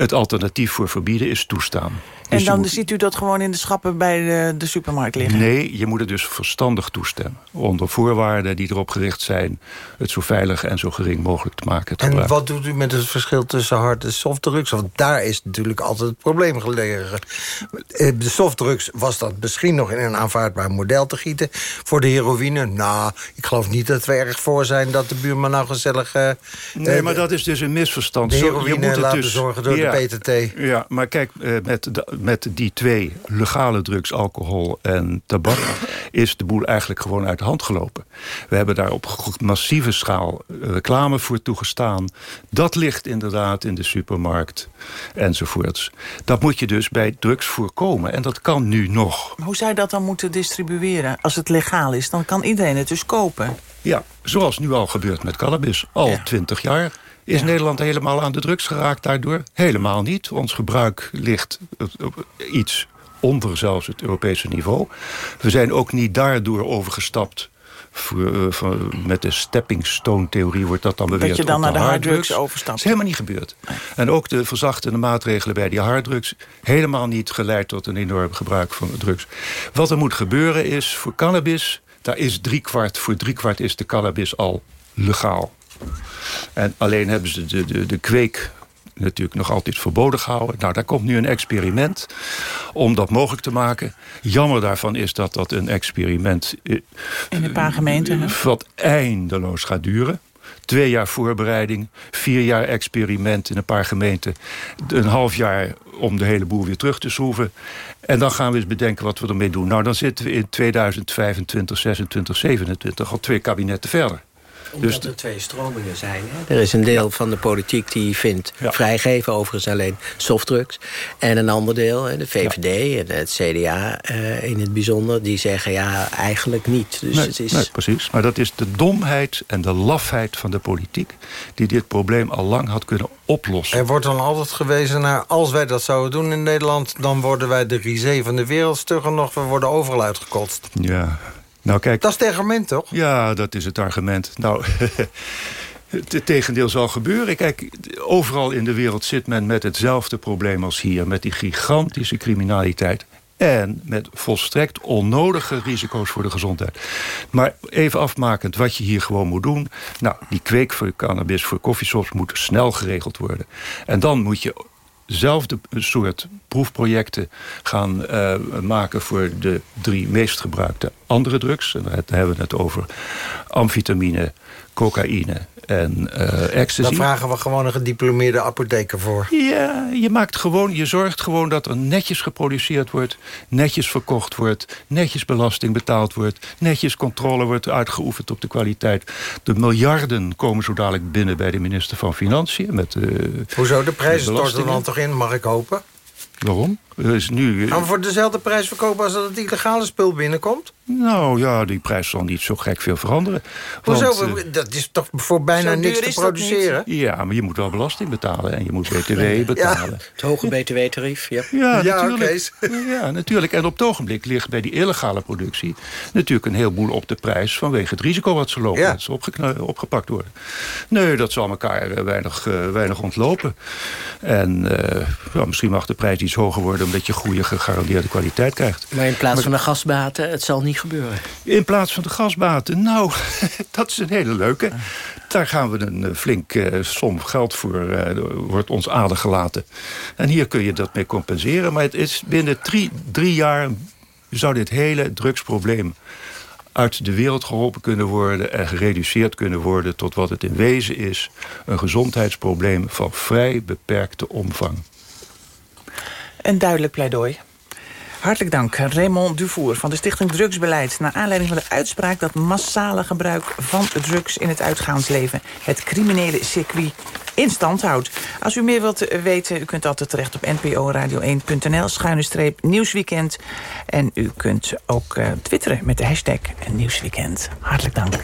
Het alternatief voor verbieden is toestaan. En dus dan moet... ziet u dat gewoon in de schappen bij de, de, supermarkt liggen? Nee, je moet het dus verstandig toestemmen. Onder voorwaarden die erop gericht zijn... het zo veilig en zo gering mogelijk te maken. Te en gebruiken. wat doet u met het verschil tussen hard en softdrugs? Want daar is natuurlijk altijd het probleem gelegen. Eh, de softdrugs was dat misschien nog in een aanvaardbaar model te gieten. Voor de heroïne, nou, ik geloof niet dat we erg voor zijn... dat de buurman nou gezellig... Uh, nee, uh, maar dat is dus een misverstand. De heroïne je moet het laten dus, zorgen door ja, de PTT. Ja, maar kijk, met de met die twee legale drugs, alcohol en tabak... is de boel eigenlijk gewoon uit de hand gelopen. We hebben daar op massieve schaal reclame voor toegestaan. Dat ligt inderdaad in de supermarkt enzovoorts. Dat moet je dus bij drugs voorkomen. En dat kan nu nog. Maar hoe zou je dat dan moeten distribueren? Als het legaal is, dan kan iedereen het dus kopen. Ja, zoals nu al gebeurt met cannabis. Al twintig ja. jaar. Is ja. Nederland helemaal aan de drugs geraakt daardoor? Helemaal niet. Ons gebruik ligt iets onder zelfs het Europese niveau. We zijn ook niet daardoor overgestapt voor, uh, voor, met de stepping stone theorie wordt dat dan beweerd. Dat je dan naar de harddrugs hard overstapt. Dat is helemaal niet gebeurd. En ook de verzachtende maatregelen bij die harddrugs... helemaal niet geleid tot een enorm gebruik van drugs. Wat er moet gebeuren is, voor cannabis... daar is driekwart, voor driekwart is de cannabis al legaal. En alleen hebben ze de, de, de kweek natuurlijk nog altijd verboden gehouden. Nou, daar komt nu een experiment om dat mogelijk te maken. Jammer daarvan is dat dat een experiment... In een paar gemeenten. Wat eindeloos gaat duren. Twee jaar voorbereiding, vier jaar experiment in een paar gemeenten. Een half jaar om de hele boel weer terug te schroeven. En dan gaan we eens bedenken wat we ermee doen. Nou, dan zitten we in 2025, 26, 27 al twee kabinetten verder. Omdat Dus er twee stromingen zijn. Hè? Er is een deel van de politiek die vindt vrijgeven, overigens alleen softdrugs. En een ander deel, de VVD en het CDA eh, in het bijzonder... die zeggen ja, eigenlijk niet. Dus nee, het is... nee, precies. Maar dat is de domheid en de lafheid van de politiek... die dit probleem al lang had kunnen oplossen. Er wordt dan altijd gewezen naar... als wij dat zouden doen in Nederland... dan worden wij de risée van de wereld. Stugger nog, we worden overal uitgekotst. Ja, nou kijk... Dat is het argument, toch? Ja, dat is het argument. Nou, het tegendeel zal gebeuren. Kijk, overal in de wereld zit men met hetzelfde probleem als hier. Met die gigantische criminaliteit. En met volstrekt onnodige risico's voor de gezondheid. Maar even afmakend wat je hier gewoon moet doen. Nou, die kweek voor cannabis, voor koffieshops moet snel geregeld worden. En dan moet je zelfde soort proefprojecten gaan uh, maken... voor de drie meest gebruikte andere drugs. Daar hebben we het over amfetamine, cocaïne en uh, ecstasy. Daar vragen we gewoon een gediplomeerde apotheker voor. Ja, je maakt gewoon, je zorgt gewoon dat er netjes geproduceerd wordt... netjes verkocht wordt, netjes belasting betaald wordt... netjes controle wordt uitgeoefend op de kwaliteit. De miljarden komen zo dadelijk binnen bij de minister van Financiën. Met, uh, Hoezo, de prijzen storten dan toch in, mag ik hopen? Waarom? Is nu, Gaan we voor dezelfde prijs verkopen als dat het illegale spul binnenkomt? Nou ja, die prijs zal niet zo gek veel veranderen. Hoezo? Want, uh, dat is toch voor bijna niks te produceren? Ja, maar je moet wel belasting betalen en je moet btw betalen. Ja. Het hoge btw-tarief, ja. Ja, ja natuurlijk. ja, natuurlijk. En op het ogenblik ligt bij die illegale productie... natuurlijk een heleboel op de prijs vanwege het risico wat ze lopen. Ja. Dat ze opgepakt worden. Nee, dat zal elkaar weinig, uh, weinig ontlopen. En uh, ja, misschien mag de prijs iets hoger worden omdat je goede gegarandeerde kwaliteit krijgt. Maar in plaats maar, van de gasbaten, het zal niet gebeuren. In plaats van de gasbaten, nou, dat is een hele leuke. Daar gaan we een flink uh, som geld voor, uh, wordt ons adergelaten. En hier kun je dat mee compenseren. Maar het is binnen drie, drie jaar zou dit hele drugsprobleem uit de wereld geholpen kunnen worden... en gereduceerd kunnen worden tot wat het in wezen is. Een gezondheidsprobleem van vrij beperkte omvang. Een duidelijk pleidooi. Hartelijk dank, Raymond Dufour van de Stichting Drugsbeleid... naar aanleiding van de uitspraak dat massale gebruik van drugs... in het uitgaansleven het criminele circuit in stand houdt. Als u meer wilt weten, u kunt altijd terecht op nporadio1.nl... schuine streep Nieuwsweekend. En u kunt ook uh, twitteren met de hashtag Nieuwsweekend. Hartelijk dank.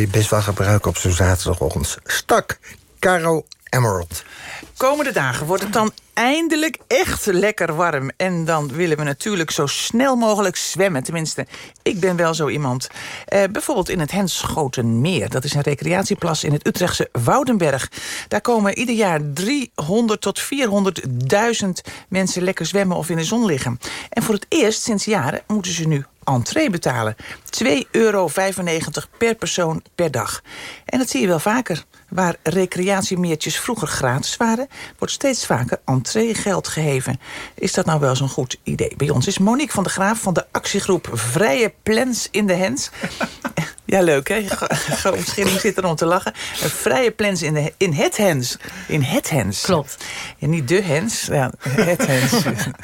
Je best wel gebruiken op zo'n zaterdagochtend. Stak, Caro Emerald. Komende dagen wordt het dan eindelijk echt lekker warm. En dan willen we natuurlijk zo snel mogelijk zwemmen. Tenminste, ik ben wel zo iemand. Eh, bijvoorbeeld in het Henschotenmeer. Dat is een recreatieplas in het Utrechtse Woudenberg. Daar komen ieder jaar 300 tot 400.000 mensen lekker zwemmen of in de zon liggen. En voor het eerst sinds jaren moeten ze nu entree betalen. 2,95 euro per persoon per dag. En dat zie je wel vaker. Waar recreatiemeertjes vroeger gratis waren... wordt steeds vaker entreegeld geheven. Is dat nou wel zo'n goed idee? Bij ons is Monique van der Graaf van de actiegroep Vrije Plans in de Hens. Ja, leuk hè? Omschilling zit er om te lachen. Een vrije plans in, de, in het hens. In het hens. Klopt. En niet de hens. Ja, het hens.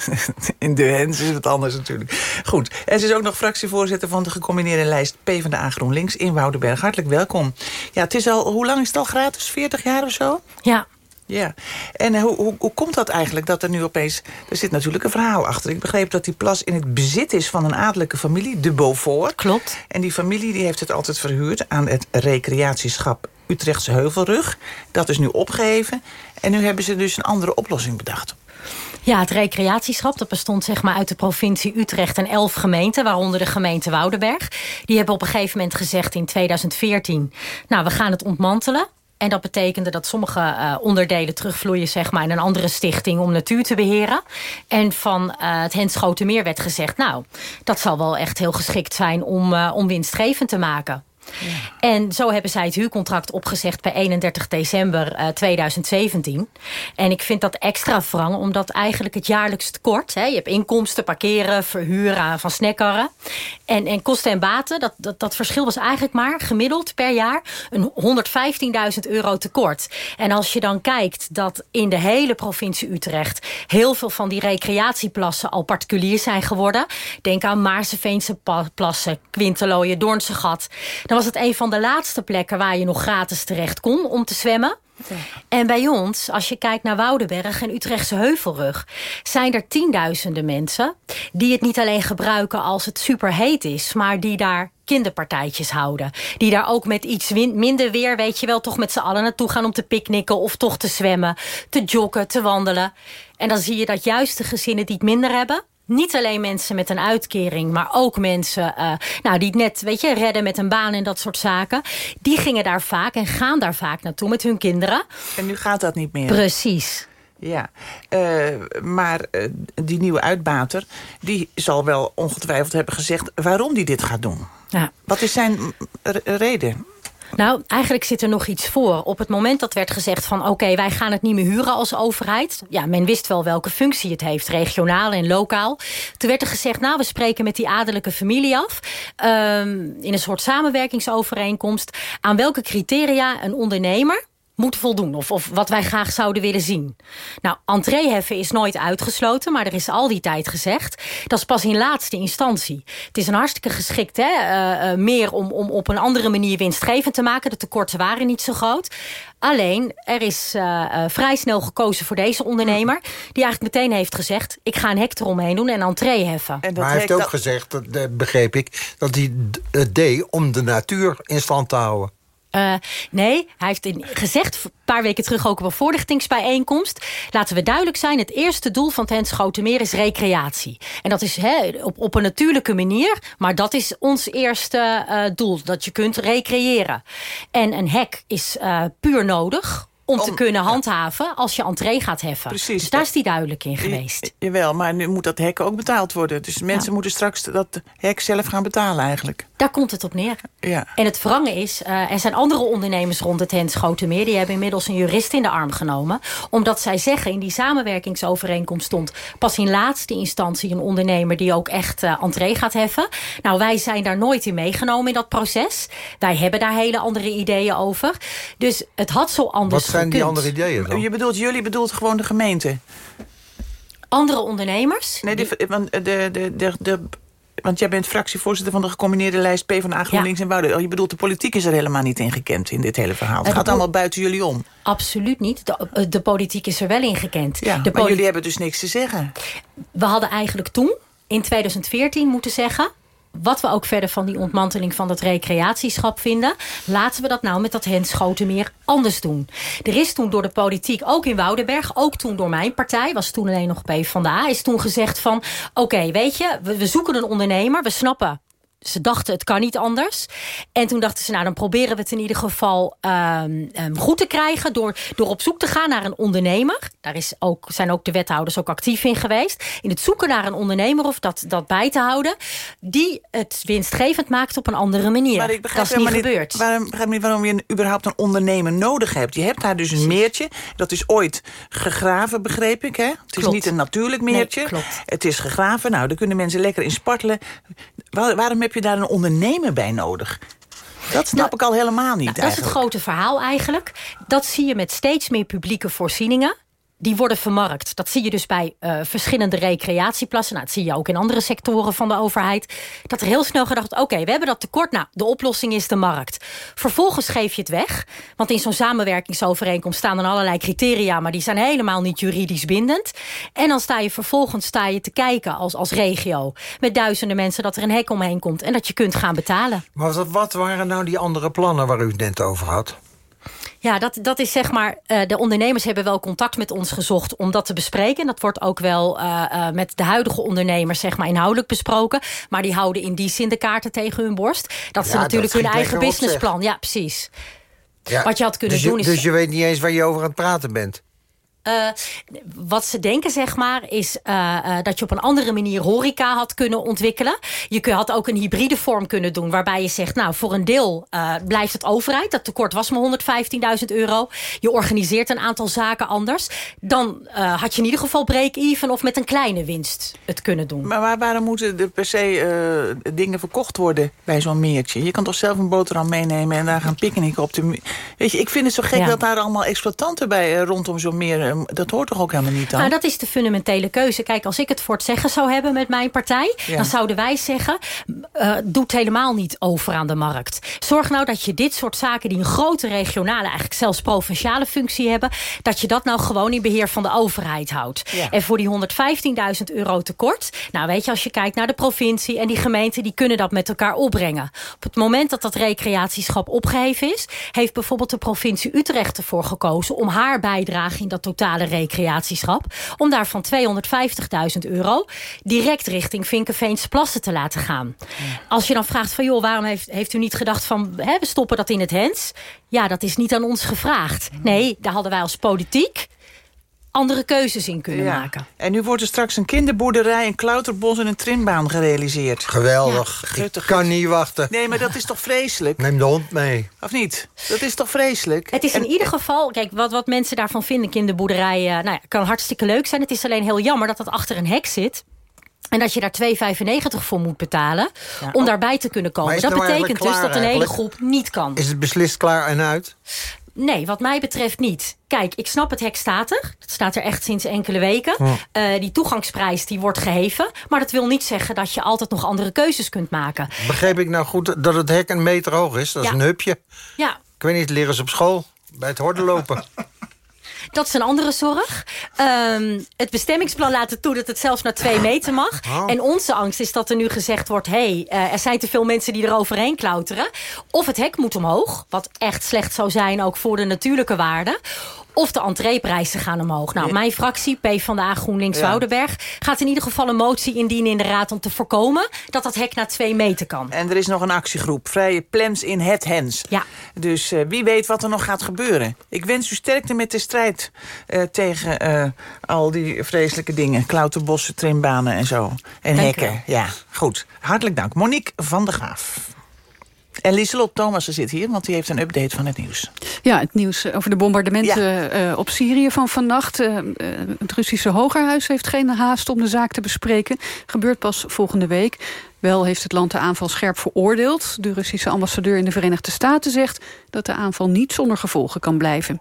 in de hens is het anders natuurlijk. Goed. En ze is ook nog fractievoorzitter van de gecombineerde lijst PvdA GroenLinks in Woudenberg. Hartelijk welkom. Ja, het is al, hoe lang is het al gratis? 40 jaar of zo? Ja. Ja, en hoe, hoe, hoe komt dat eigenlijk dat er nu opeens... Er zit natuurlijk een verhaal achter. Ik begreep dat die plas in het bezit is van een adellijke familie, de Beaufort. Klopt. En die familie die heeft het altijd verhuurd aan het recreatieschap Utrechtse Heuvelrug. Dat is nu opgeheven. En nu hebben ze dus een andere oplossing bedacht. Ja, het recreatieschap dat bestond zeg maar uit de provincie Utrecht en elf gemeenten, waaronder de gemeente Woudenberg. Die hebben op een gegeven moment gezegd in 2014, nou we gaan het ontmantelen. En dat betekende dat sommige uh, onderdelen terugvloeien zeg maar, in een andere stichting om natuur te beheren. En van uh, het Henschotenmeer werd gezegd, nou, dat zal wel echt heel geschikt zijn om, uh, om winstgevend te maken. En zo hebben zij het huurcontract opgezegd bij 31 december uh, 2017. En ik vind dat extra wrang, omdat eigenlijk het jaarlijks tekort... Hè, je hebt inkomsten, parkeren, verhuren van snackkarren... En, en kosten en baten, dat, dat, dat verschil was eigenlijk maar gemiddeld per jaar... een 115.000 euro tekort. En als je dan kijkt dat in de hele provincie Utrecht... heel veel van die recreatieplassen al particulier zijn geworden... denk aan Maarseveense plassen, Quintelooien, Doornse gat... was het een van de laatste plekken waar je nog gratis terecht kon om te zwemmen. Ja. En bij ons, als je kijkt naar Woudenberg en Utrechtse Heuvelrug... zijn er tienduizenden mensen die het niet alleen gebruiken als het superheet is... maar die daar kinderpartijtjes houden. Die daar ook met iets minder weer, weet je wel... toch met z'n allen naartoe gaan om te picknicken of toch te zwemmen... te joggen, te wandelen. En dan zie je dat juist de gezinnen die het minder hebben niet alleen mensen met een uitkering, maar ook mensen uh, nou, die het net weet je, redden met een baan en dat soort zaken. Die gingen daar vaak en gaan daar vaak naartoe met hun kinderen. En nu gaat dat niet meer. Precies. Ja, uh, maar uh, die nieuwe uitbater... die zal wel ongetwijfeld hebben gezegd waarom die dit gaat doen. Ja. Wat is zijn reden? Nou, eigenlijk zit er nog iets voor. Op het moment dat werd gezegd van... oké, wij gaan het niet meer huren als overheid. Ja, men wist wel welke functie het heeft, regionaal en lokaal. Toen werd er gezegd, nou, we spreken met die adellijke familie af... Um, in een soort samenwerkingsovereenkomst... aan welke criteria een ondernemer moet voldoen. Of, of wat wij graag zouden willen zien. Nou, entreeheffen is nooit uitgesloten, maar er is al die tijd gezegd. Dat is pas in laatste instantie. Het is een hartstikke geschikt, hè, uh, uh, meer om, om op een andere manier winstgevend te maken. De tekorten waren niet zo groot. Alleen, er is uh, vrij snel gekozen voor deze ondernemer... die eigenlijk meteen heeft gezegd... ik ga een hek eromheen doen en entree heffen. En maar hij heeft ook dat... gezegd, dat begreep ik... dat hij het deed om de natuur in stand te houden. Uh, nee, hij heeft in, gezegd, een paar weken terug ook op een voorlichtingsbijeenkomst... laten we duidelijk zijn, het eerste doel van het Henschotenmeer is recreatie. En dat is op, op een natuurlijke manier, maar dat is ons eerste uh, doel. Dat je kunt recreëren. En een hek is uh, puur nodig om, om te kunnen handhaven ja. als je entree gaat heffen. Precies. Dus daar is die duidelijk in geweest. Ja, jawel, maar nu moet dat hek ook betaald worden. Dus mensen ja. moeten straks dat hek zelf gaan betalen eigenlijk. Daar komt het op neer. Ja. En het wrange is, uh, er zijn andere ondernemers rond het Henschotenmeer... die hebben inmiddels een jurist in de arm genomen. Omdat zij zeggen, in die samenwerkingsovereenkomst stond... pas in laatste instantie een ondernemer die ook echt uh, entree gaat heffen. Nou, wij zijn daar nooit in meegenomen in dat proces. Wij hebben daar hele andere ideeën over. Dus het had zo anders Wat zijn die andere ideeën dan? Je bedoelt, jullie bedoelt gewoon de gemeente? Andere ondernemers? Nee, de, want, de, de, de, de, want jij bent fractievoorzitter van de gecombineerde lijst PvdA GroenLinks ja. en Wouden. Je bedoelt, de politiek is er helemaal niet in gekend in dit hele verhaal. Het gaat allemaal buiten jullie om. Absoluut niet. De, de politiek is er wel in gekend. Ja, de maar jullie hebben dus niks te zeggen. We hadden eigenlijk toen, in 2014, moeten zeggen... wat we ook verder van die ontmanteling van dat recreatieschap vinden... laten we dat nou met dat Hens Schotenmeer anders doen. Er is toen door de politiek, ook in Woudenberg... ook toen door mijn partij, was toen alleen nog PvdA... is toen gezegd van, oké, weet je, we, we zoeken een ondernemer... we snappen ze dachten het kan niet anders. En toen dachten ze, nou dan proberen we het in ieder geval um, um, goed te krijgen... Door, door op zoek te gaan naar een ondernemer. Daar is ook, zijn ook de wethouders ook actief in geweest. In het zoeken naar een ondernemer of dat, dat bij te houden... die het winstgevend maakt op een andere manier. Maar ik begrijp dat is niet gebeurd. Waarom, begrijp niet waarom je überhaupt een ondernemer nodig hebt. Je hebt daar dus een meertje. Dat is ooit gegraven, begreep ik. Hè? Het is niet een natuurlijk meertje. Nee. Het is gegraven. Nou, daar kunnen mensen lekker in spartelen. Waar- waarom heb je daar een ondernemer bij nodig? Dat snap ik al helemaal niet Nou, dat is het grote verhaal eigenlijk. Dat zie je met steeds meer publieke voorzieningen. Die worden vermarkt. Dat zie je dus bij eh, verschillende recreatieplassen. Nou, dat zie je ook in andere sectoren van de overheid. Dat er heel snel gedacht oké, we hebben dat tekort. Nou, de oplossing is de markt. Vervolgens geef je het weg. Want in zo'n samenwerkingsovereenkomst staan dan allerlei criteria... maar die zijn helemaal niet juridisch bindend. En dan sta je vervolgens sta je te kijken als, als regio... met duizenden mensen dat er een hek omheen komt... en dat je kunt gaan betalen. Maar wat, waren nou die andere plannen waar u het net over had? Ja, dat, dat is zeg maar. eh, de ondernemers hebben wel contact met ons gezocht om dat te bespreken. En dat wordt ook wel eh, eh, met de huidige ondernemers zeg maar inhoudelijk besproken. Maar die houden in die zin de kaarten tegen hun borst. Dat ze natuurlijk dat hun eigen businessplan. Ja, precies. Ja, Wat je had kunnen dus doen is- Dus je weet niet eens waar je over aan het praten bent? Eh, wat ze denken, zeg maar, is eh, eh, dat je op een andere manier horeca had kunnen ontwikkelen. Je had ook een hybride vorm kunnen doen, waarbij je zegt, nou, voor een deel blijft het overheid. Dat tekort was maar 115.000 euro. Je organiseert een aantal zaken anders. Dan had je in ieder geval break-even of met een kleine winst het kunnen doen. Maar waar, waarom moeten er per se dingen verkocht worden bij zo'n meertje? Je kan toch zelf een boterham meenemen en daar gaan picknicken op de... Weet je, ik vind het zo gek Ja. dat daar allemaal exploitanten bij rondom zo'n meer... dat hoort toch ook helemaal niet dan? Nou, dat is de fundamentele keuze. Kijk, als ik het voor het zeggen zou hebben met mijn partij... Ja. dan zouden wij zeggen, eh doe het helemaal niet over aan de markt. Zorg nou dat je dit soort zaken... die een grote regionale, eigenlijk zelfs provinciale functie hebben... dat je dat nou gewoon in beheer van de overheid houdt. Ja. En voor die 115.000 euro tekort... nou weet je, als je kijkt naar de provincie en die gemeenten... die kunnen dat met elkaar opbrengen. Op het moment dat dat recreatieschap opgeheven is... heeft bijvoorbeeld de provincie Utrecht ervoor gekozen... om haar bijdrage in dat recreatieschap... om daar van 250.000 euro direct richting Vinkenveense Plassen te laten gaan. Als je dan vraagt van, joh, waarom heeft, heeft u niet gedacht van... Hè, we stoppen dat in het hens? Ja, dat is niet aan ons gevraagd. Nee, daar hadden wij als politiek andere keuzes in kunnen Ja. maken. En nu wordt er straks een kinderboerderij, een klauterbos en een trimbaan gerealiseerd. Geweldig. Ja, ik kan niet wachten. Nee, maar dat is toch vreselijk? Neem de hond mee. Of niet? Dat is toch vreselijk? Het is in En- ieder geval, kijk, wat, wat mensen daarvan vinden, kinderboerderij, eh, nou ja, kan hartstikke leuk zijn. Het is alleen heel jammer dat dat achter een hek zit. En dat je daar 2,95 voor moet betalen om oh. daarbij te kunnen komen. Dat nou betekent dus dat een hele groep niet kan. Is het beslist klaar en uit? Nee, wat mij betreft niet. Kijk, ik snap het hek staat er. Het staat er echt sinds enkele weken. Eh, die toegangsprijs die wordt geheven. Maar dat wil niet zeggen dat je altijd nog andere keuzes kunt maken. Begreep ik nou goed dat het hek een meter hoog is? Dat is een hupje. Ja, Ik weet niet, leren ze op school? Bij het hordenlopen. Dat is een andere zorg. Ehm, het bestemmingsplan laat het toe dat het zelfs naar twee meter mag. Oh. En onze angst is dat er nu gezegd wordt... hé, hey, er zijn te veel mensen die er overheen klauteren. Of het hek moet omhoog, wat echt slecht zou zijn... ook voor de natuurlijke waarde. Of de entreeprijzen gaan omhoog. Nou, mijn fractie, PvdA GroenLinks Ja. Woudenberg... gaat in ieder geval een motie indienen in de Raad... om te voorkomen dat dat hek naar twee meter kan. En er is nog een actiegroep, Vrije Plans in het Hens. Ja. Dus eh, wie weet wat er nog gaat gebeuren. Ik wens u sterkte met de strijd eh, tegen eh, al die vreselijke dingen. Klauterbossen, trimbanen en zo. En Dank hekken. Ja, goed. Hartelijk dank. Monique van der Graaf. En Lieselot Thomassen zit hier, want die heeft een update van het nieuws. Ja, het nieuws over de bombardementen eh, op Syrië van vannacht. Eh, eh, het Russische Hogerhuis heeft geen haast om de zaak te bespreken. Gebeurt pas volgende week. Wel heeft het land de aanval scherp veroordeeld. De Russische ambassadeur in de Verenigde Staten zegt... dat de aanval niet zonder gevolgen kan blijven.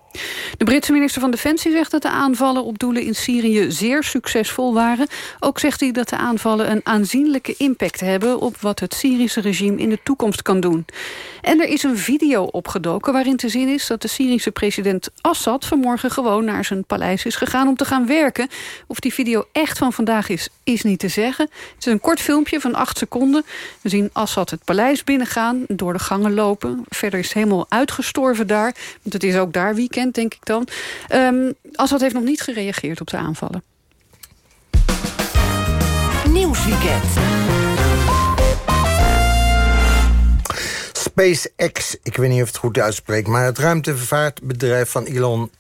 De Britse minister van Defensie zegt dat de aanvallen op doelen in Syrië zeer succesvol waren. Ook zegt hij dat de aanvallen een aanzienlijke impact hebben... op wat het Syrische regime in de toekomst kan doen. En er is een video opgedoken waarin te zien is... dat de Syrische president Assad vanmorgen gewoon naar zijn paleis is gegaan... om te gaan werken. Of die video echt van vandaag is, is niet te zeggen. Het is een kort filmpje van acht seconden We zien Assad het paleis binnengaan, door de gangen lopen. Verder is het helemaal uitgestorven daar. Want het is ook daar weekend, denk ik dan. Um, Assad heeft nog niet gereageerd op de aanvallen. Nieuwsweekend. SpaceX, ik weet niet of het goed uitspreekt... maar het ruimtevaartbedrijf van Elon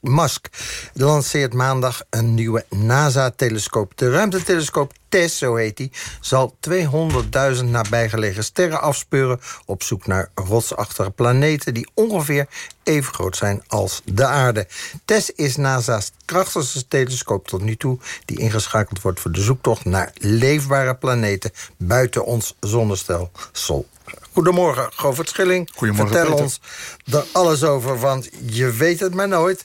Musk lanceert maandag een nieuwe NASA-telescoop. De ruimtetelescoop TESS, zo heet die, zal 200.000 nabijgelegen sterren afspeuren... op zoek naar rotsachtige planeten die ongeveer even groot zijn als de aarde. TESS is NASA's krachtigste telescoop tot nu toe... die ingeschakeld wordt voor de zoektocht naar leefbare planeten... buiten ons zonnestelsel. Goedemorgen, Govert Schilling. Goedemorgen, Vertel Peter. ons er alles over, want je weet het maar nooit.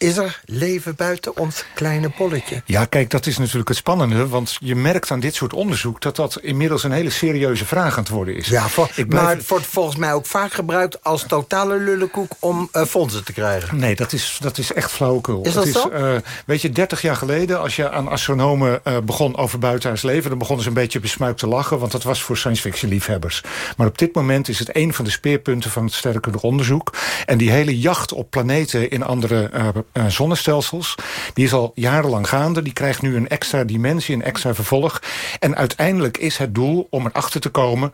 Is er leven buiten ons kleine bolletje? Ja, kijk, dat is natuurlijk het spannende. Want je merkt aan dit soort onderzoek... dat dat inmiddels een hele serieuze vraag aan het worden is. Ja, voor, Ik blijf- maar het wordt volgens mij ook vaak gebruikt als totale lullenkoek... om eh, fondsen te krijgen. Nee, dat is, dat is echt flauwekul. Is dat het zo? eh, weet je, 30 jaar geleden, als je aan astronomen eh, begon over buitenaards leven... dan begonnen ze een beetje besmuikt te lachen, want dat was voor science fiction liefhebbers. Maar op dit moment is het een van de speerpunten van het sterrenkundig onderzoek. En die hele jacht op planeten in andere zonnestelsels... die is al jarenlang gaande. Die krijgt nu een extra dimensie, een extra vervolg. En uiteindelijk is het doel om erachter te komen...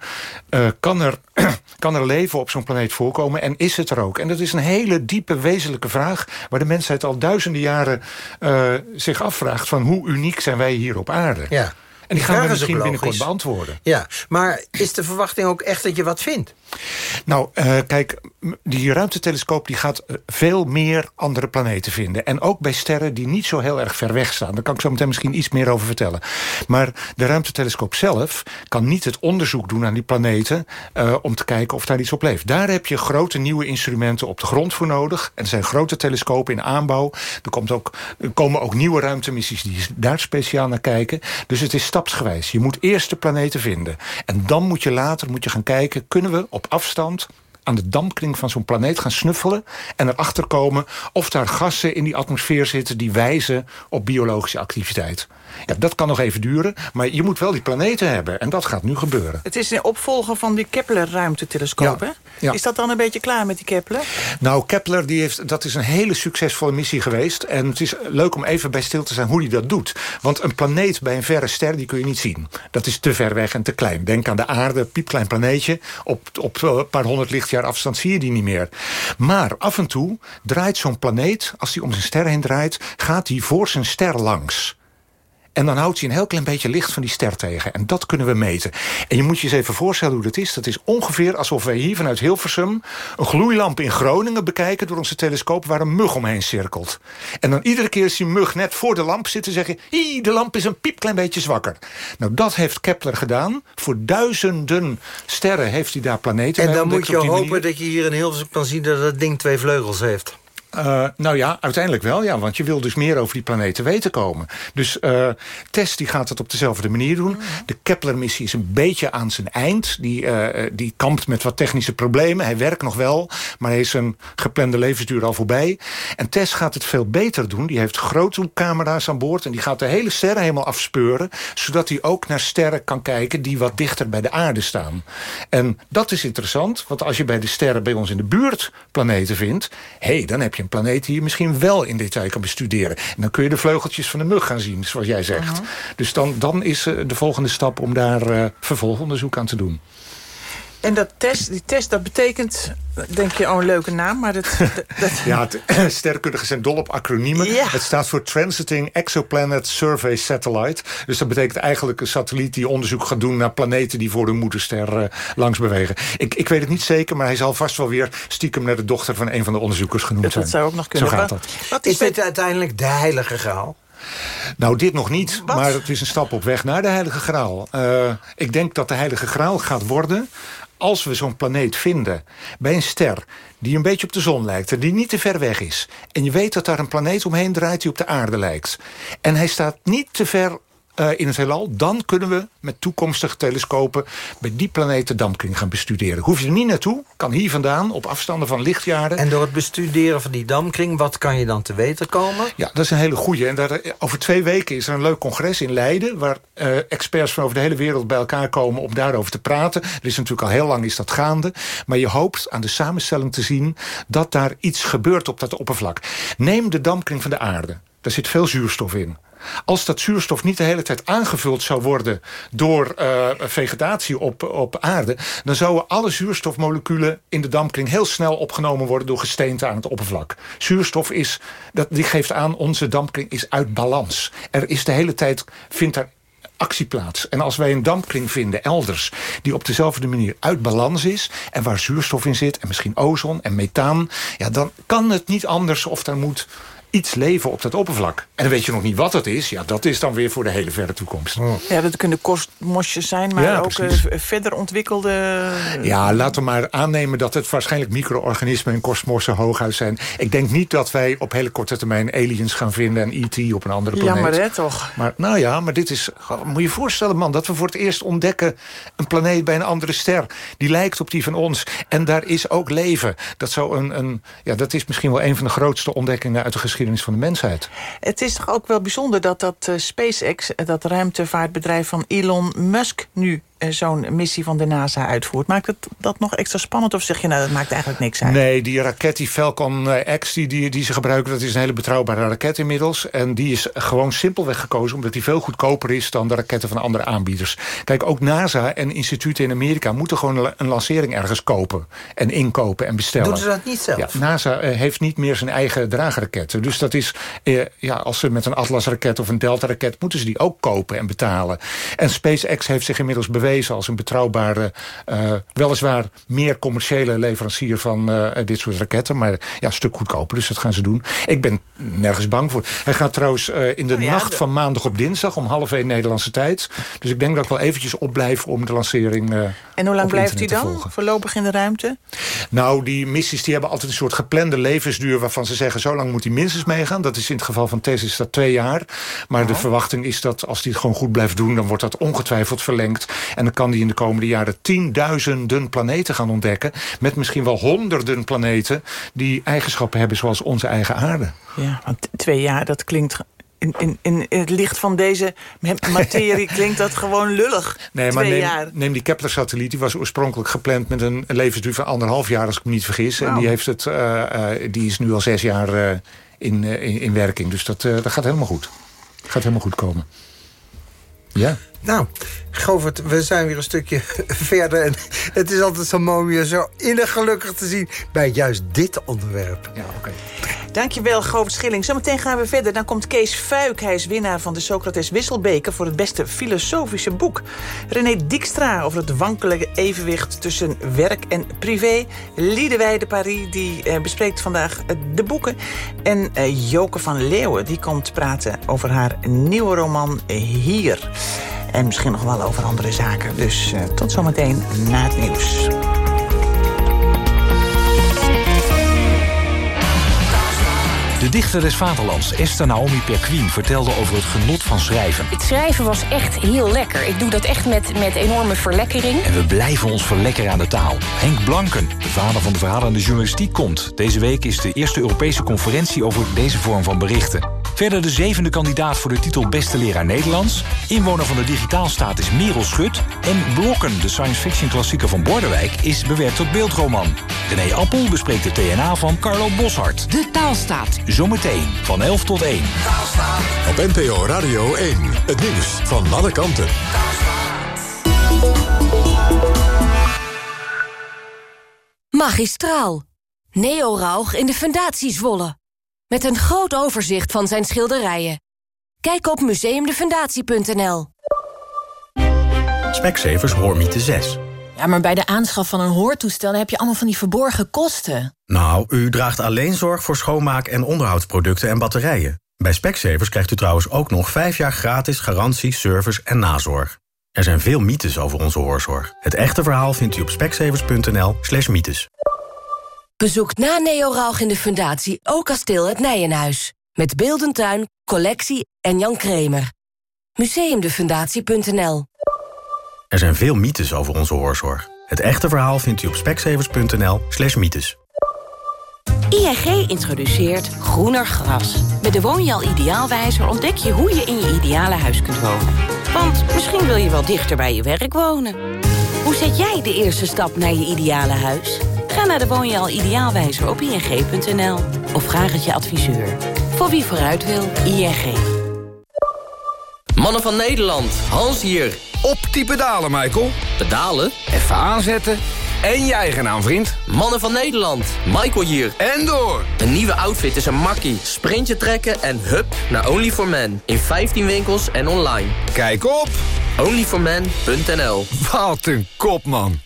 eh, kan, er, kan er leven op zo'n planeet voorkomen en is het er ook? En dat is een hele diepe, wezenlijke vraag... waar de mensheid al duizenden jaren eh, zich afvraagt... van hoe uniek zijn wij hier op aarde? Ja. En die gaan we misschien binnenkort beantwoorden. Ja, maar is de verwachting ook echt dat je wat vindt? Nou, eh, kijk, die ruimtetelescoop die gaat eh, veel meer andere planeten vinden. En ook bij sterren die niet zo heel erg ver weg staan. Daar kan ik zo meteen misschien iets meer over vertellen. Maar de ruimtetelescoop zelf kan niet het onderzoek doen aan die planeten... eh, om te kijken of daar iets op leeft. Daar heb je grote nieuwe instrumenten op de grond voor nodig. En er zijn grote telescopen in aanbouw. Er, komt ook, er komen ook nieuwe ruimtemissies die daar speciaal naar kijken. Dus het is stapsgewijs. Je moet eerst de planeten vinden. En dan moet je later moet je gaan kijken... kunnen we op afstand aan de dampkring van zo'n planeet gaan snuffelen... en erachter komen of daar gassen in die atmosfeer zitten... die wijzen op biologische activiteit. Ja, dat kan nog even duren, maar je moet wel die planeten hebben. En dat gaat nu gebeuren. Het is een opvolger van die Kepler-ruimtetelescoop, Ja. Is dat dan een beetje klaar met die Kepler? Nou, Kepler, die heeft, dat is een hele succesvolle missie geweest. En het is leuk om even bij stil te zijn hoe hij dat doet. Want een planeet bij een verre ster, die kun je niet zien. Dat is te ver weg en te klein. Denk aan de aarde, piepklein planeetje. Op, op een paar honderd lichtjaar afstand zie je die niet meer. Maar af en toe draait zo'n planeet, als hij om zijn ster heen draait... gaat hij voor zijn ster langs. En dan houdt hij een heel klein beetje licht van die ster tegen. En dat kunnen we meten. En je moet je eens even voorstellen hoe dat is. Dat is ongeveer alsof wij hier vanuit Hilversum... een gloeilamp in Groningen bekijken door onze telescoop... waar een mug omheen cirkelt. En dan iedere keer als die mug net voor de lamp zit... te zeggen, "Hie, de lamp is een piepklein beetje zwakker. Nou, dat heeft Kepler gedaan. Voor duizenden sterren heeft hij daar planeten En dan moet je hopen manier. dat je hier in Hilversum kan zien... dat dat ding twee vleugels heeft. Eh, nou ja, uiteindelijk wel, ja. Want je wil dus meer over die planeten weten komen. Dus eh Tess die gaat het op dezelfde manier doen. De Kepler-missie is een beetje aan zijn eind. Die, eh, die kampt met wat technische problemen. Hij werkt nog wel, maar hij is zijn geplande levensduur al voorbij. En Tess gaat het veel beter doen. Die heeft groothoekcamera's aan boord... en die gaat de hele sterren helemaal afspeuren... zodat hij ook naar sterren kan kijken... die wat dichter bij de aarde staan. En dat is interessant, want als je bij de sterren bij ons in de buurt planeten vindt... hé, hey, dan heb je een planeet die je misschien wel in detail kan bestuderen. En dan kun je de vleugeltjes van de mug gaan zien, zoals jij zegt. Dus dan, dan is eh, de volgende stap om daar eh, vervolgonderzoek aan te doen. En dat test, die test, dat betekent... Denk je, oh, een leuke naam, maar dat... dat Ja, het- sterrenkundigen zijn dol op acroniemen. Ja. Het staat voor Transiting Exoplanet Survey Satellite. Dus dat betekent eigenlijk een satelliet die onderzoek gaat doen... naar planeten die voor de moederster eh, langs bewegen. Ik, ik weet het niet zeker, maar hij zal vast wel weer... stiekem naar de dochter van een van de onderzoekers genoemd dat zijn. zou ook nog kunnen. Zo gaat Wat- dat. Wat Is is dit uiteindelijk de heilige graal? Nou, dit nog niet, Wat? maar het is een stap op weg naar de Heilige Graal. Eh, ik denk dat de Heilige Graal gaat worden... als we zo'n planeet vinden bij een ster die een beetje op de zon lijkt... en die niet te ver weg is. En je weet dat daar een planeet omheen draait die op de aarde lijkt. En hij staat niet te ver eh, in het heelal... dan kunnen we met toekomstige telescopen... bij die planeten dampkring gaan bestuderen. Hoef je er niet naartoe, kan hier vandaan... op afstanden van lichtjaren. En door het bestuderen van die dampkring... wat kan je dan te weten komen? Ja, dat is een hele goeie. En daar, over twee weken is er een leuk congres in Leiden... waar uh, experts van over de hele wereld bij elkaar komen... om daarover te praten. Er is natuurlijk al heel lang is dat gaande. Maar je hoopt aan de samenstelling te zien... dat daar iets gebeurt op dat oppervlak. Neem de dampkring van de aarde. Daar zit veel zuurstof in. Als dat zuurstof niet de hele tijd aangevuld zou worden... door uh, vegetatie op, op aarde... dan zouden alle zuurstofmoleculen in de dampkring... heel snel opgenomen worden door gesteente aan het oppervlak. Zuurstof is, dat, die geeft aan, onze dampkring is uit balans. Er is de hele tijd, vindt er actie plaats. En als wij een dampkring vinden elders... die op dezelfde manier uit balans is... en waar zuurstof in zit en misschien ozon en methaan... Ja, dan kan het niet anders of daar moet iets leven op dat oppervlak. En dan weet je nog niet wat dat is. Ja, dat is dan weer voor de hele verre toekomst. Ja, dat kunnen kostmosjes zijn, maar Ja, ook precies. eh, verder ontwikkelde... Ja, laten we maar aannemen dat het waarschijnlijk micro-organismen en kosmossen hooguit zijn. Ik denk niet dat wij op hele korte termijn aliens gaan vinden en E.T. op een andere planeet. Jammer, hè, toch? Maar nou ja, maar dit is... Moet je je voorstellen, man, dat we voor het eerst ontdekken... een planeet bij een andere ster. Die lijkt op die van ons. En daar is ook leven. Dat, zou een, een, ja, dat is misschien wel een van de grootste ontdekkingen... uit de geschiedenis van de mensheid. Het is toch ook wel bijzonder dat dat eh, SpaceX, eh, dat ruimtevaartbedrijf van Elon Musk, nu zo'n missie van de NASA uitvoert. Maakt het dat nog extra spannend of zeg je nou dat maakt eigenlijk niks uit? Nee, die raket, die Falcon eh, X die, die, die ze gebruiken... dat is een hele betrouwbare raket inmiddels. En die is gewoon simpelweg gekozen... omdat die veel goedkoper is dan de raketten van andere aanbieders. Kijk, ook NASA en instituten in Amerika... moeten gewoon een- lancering ergens kopen. En inkopen en bestellen. Doen ze dat niet zelf? Ja, NASA eh, heeft niet meer zijn eigen draagraketten. Dus dat is, eh, ja, als ze met een Atlas-raket of een Delta-raket... moeten ze die ook kopen en betalen. En SpaceX heeft zich inmiddels bewezen als een betrouwbare... eh, weliswaar meer commerciële leverancier van eh, dit soort raketten. Maar ja, een stuk goedkoper, dus dat gaan ze doen. Ik ben nergens bang voor. Hij gaat trouwens eh, in de nacht van maandag op dinsdag... om half één Nederlandse tijd. Dus ik denk dat ik wel eventjes opblijf om de lancering En hoe lang blijft hij dan? Voorlopig in de ruimte? Nou, die missies die hebben altijd een soort geplande levensduur... waarvan ze zeggen, zo lang moet hij minstens meegaan. Dat is in het geval van Tess is dat twee jaar. Maar de verwachting is dat als hij het gewoon goed blijft doen... dan wordt dat ongetwijfeld verlengd. En dan kan hij in de komende jaren tienduizenden planeten gaan ontdekken... met misschien wel honderden planeten... die eigenschappen hebben zoals onze eigen aarde. Ja, want twee jaar, dat klinkt... In, in, in het licht van deze materie klinkt dat gewoon lullig. Nee, maar neem, neem die Kepler-satelliet. Die was oorspronkelijk gepland met een levensduur van anderhalf jaar... als ik me niet vergis. En die, heeft het, eh, eh, die is nu al zes jaar eh, in, in, in werking. Dus dat, dat gaat helemaal goed. Gaat helemaal goed komen. Ja. Nou, Govert, we zijn weer een stukje verder. En het is altijd zo mooi om je zo innig gelukkig te zien... bij juist dit onderwerp. Ja, oké. Dankjewel, Govert Schilling. Zometeen gaan we verder. Dan komt Kees Fuik. Hij is winnaar van de Socrates Wisselbeker... voor het beste filosofische boek. René Dijkstra over het wankelende evenwicht tussen werk en privé. Liedewij de Paris, die eh, bespreekt vandaag eh, de boeken. En eh, Joke van Leeuwen, die komt praten over haar nieuwe roman Hier. En misschien nog wel over andere zaken. Dus eh, tot zometeen na het nieuws. De dichter des vaderlands, Esther Naomi Perquin, vertelde over het genot van schrijven. Het schrijven was echt heel lekker. Ik doe dat echt met, met enorme verlekkering. En we blijven ons verlekkeren aan de taal. Henk Blanken, de vader van de verhalende journalistiek, komt. Deze week is de eerste Europese conferentie over deze vorm van berichten. Verder de zevende kandidaat voor de titel Beste Leraar Nederlands. Inwoner van de digitaalstaat is Merel Schut. En Blokken, de science fiction klassieker van Bordewijk, is bewerkt tot beeldroman. René Appel bespreekt de TNA van Carlo Boshart. De taalstaat. Zometeen van 11 tot 1. Op NPO Radio 1. Het nieuws van alle kanten. Magistraal. Neo Rauch in de Fundatie Zwolle. Met een groot overzicht van zijn schilderijen. Kijk op museumdefundatie.nl. Specsavers Hoormiete 6. Ja, maar bij de aanschaf van een hoortoestel heb je allemaal van die verborgen kosten. Nou, u draagt alleen zorg voor schoonmaak- en onderhoudsproducten en batterijen. Bij Specsavers krijgt u trouwens ook nog 5 jaar gratis garantie, service en nazorg. Er zijn veel mythes over onze hoorzorg. Het echte verhaal vindt u op specsavers.nl slash mythes. Bezoek na Neo Rauch in de Fundatie ook kasteel het Nijenhuis. Met Beeldentuin, collectie en Jan Kremer. Museumdefundatie.nl Er zijn veel mythes over onze hoorzorg. Het echte verhaal vindt u op speksevers.nl slash mythes. ING introduceert groener gras. Met de Woonjaal Ideaalwijzer ontdek je hoe je in je ideale huis kunt wonen. Want misschien wil je wel dichter bij je werk wonen. Hoe zet jij de eerste stap naar je ideale huis? Naar de Woonjaal Ideaalwijzer op ing.nl. Of vraag het je adviseur. Voor wie vooruit wil, ING. Mannen van Nederland, Hans hier. Op die pedalen, Michael. Pedalen? Even aanzetten. En je eigen naam, vriend. Mannen van Nederland, Michael hier. En door. Een nieuwe outfit is een makkie. Sprintje trekken en hup naar only for men In 15 winkels en online. Kijk op onlyformen.nl Wat een kop, man.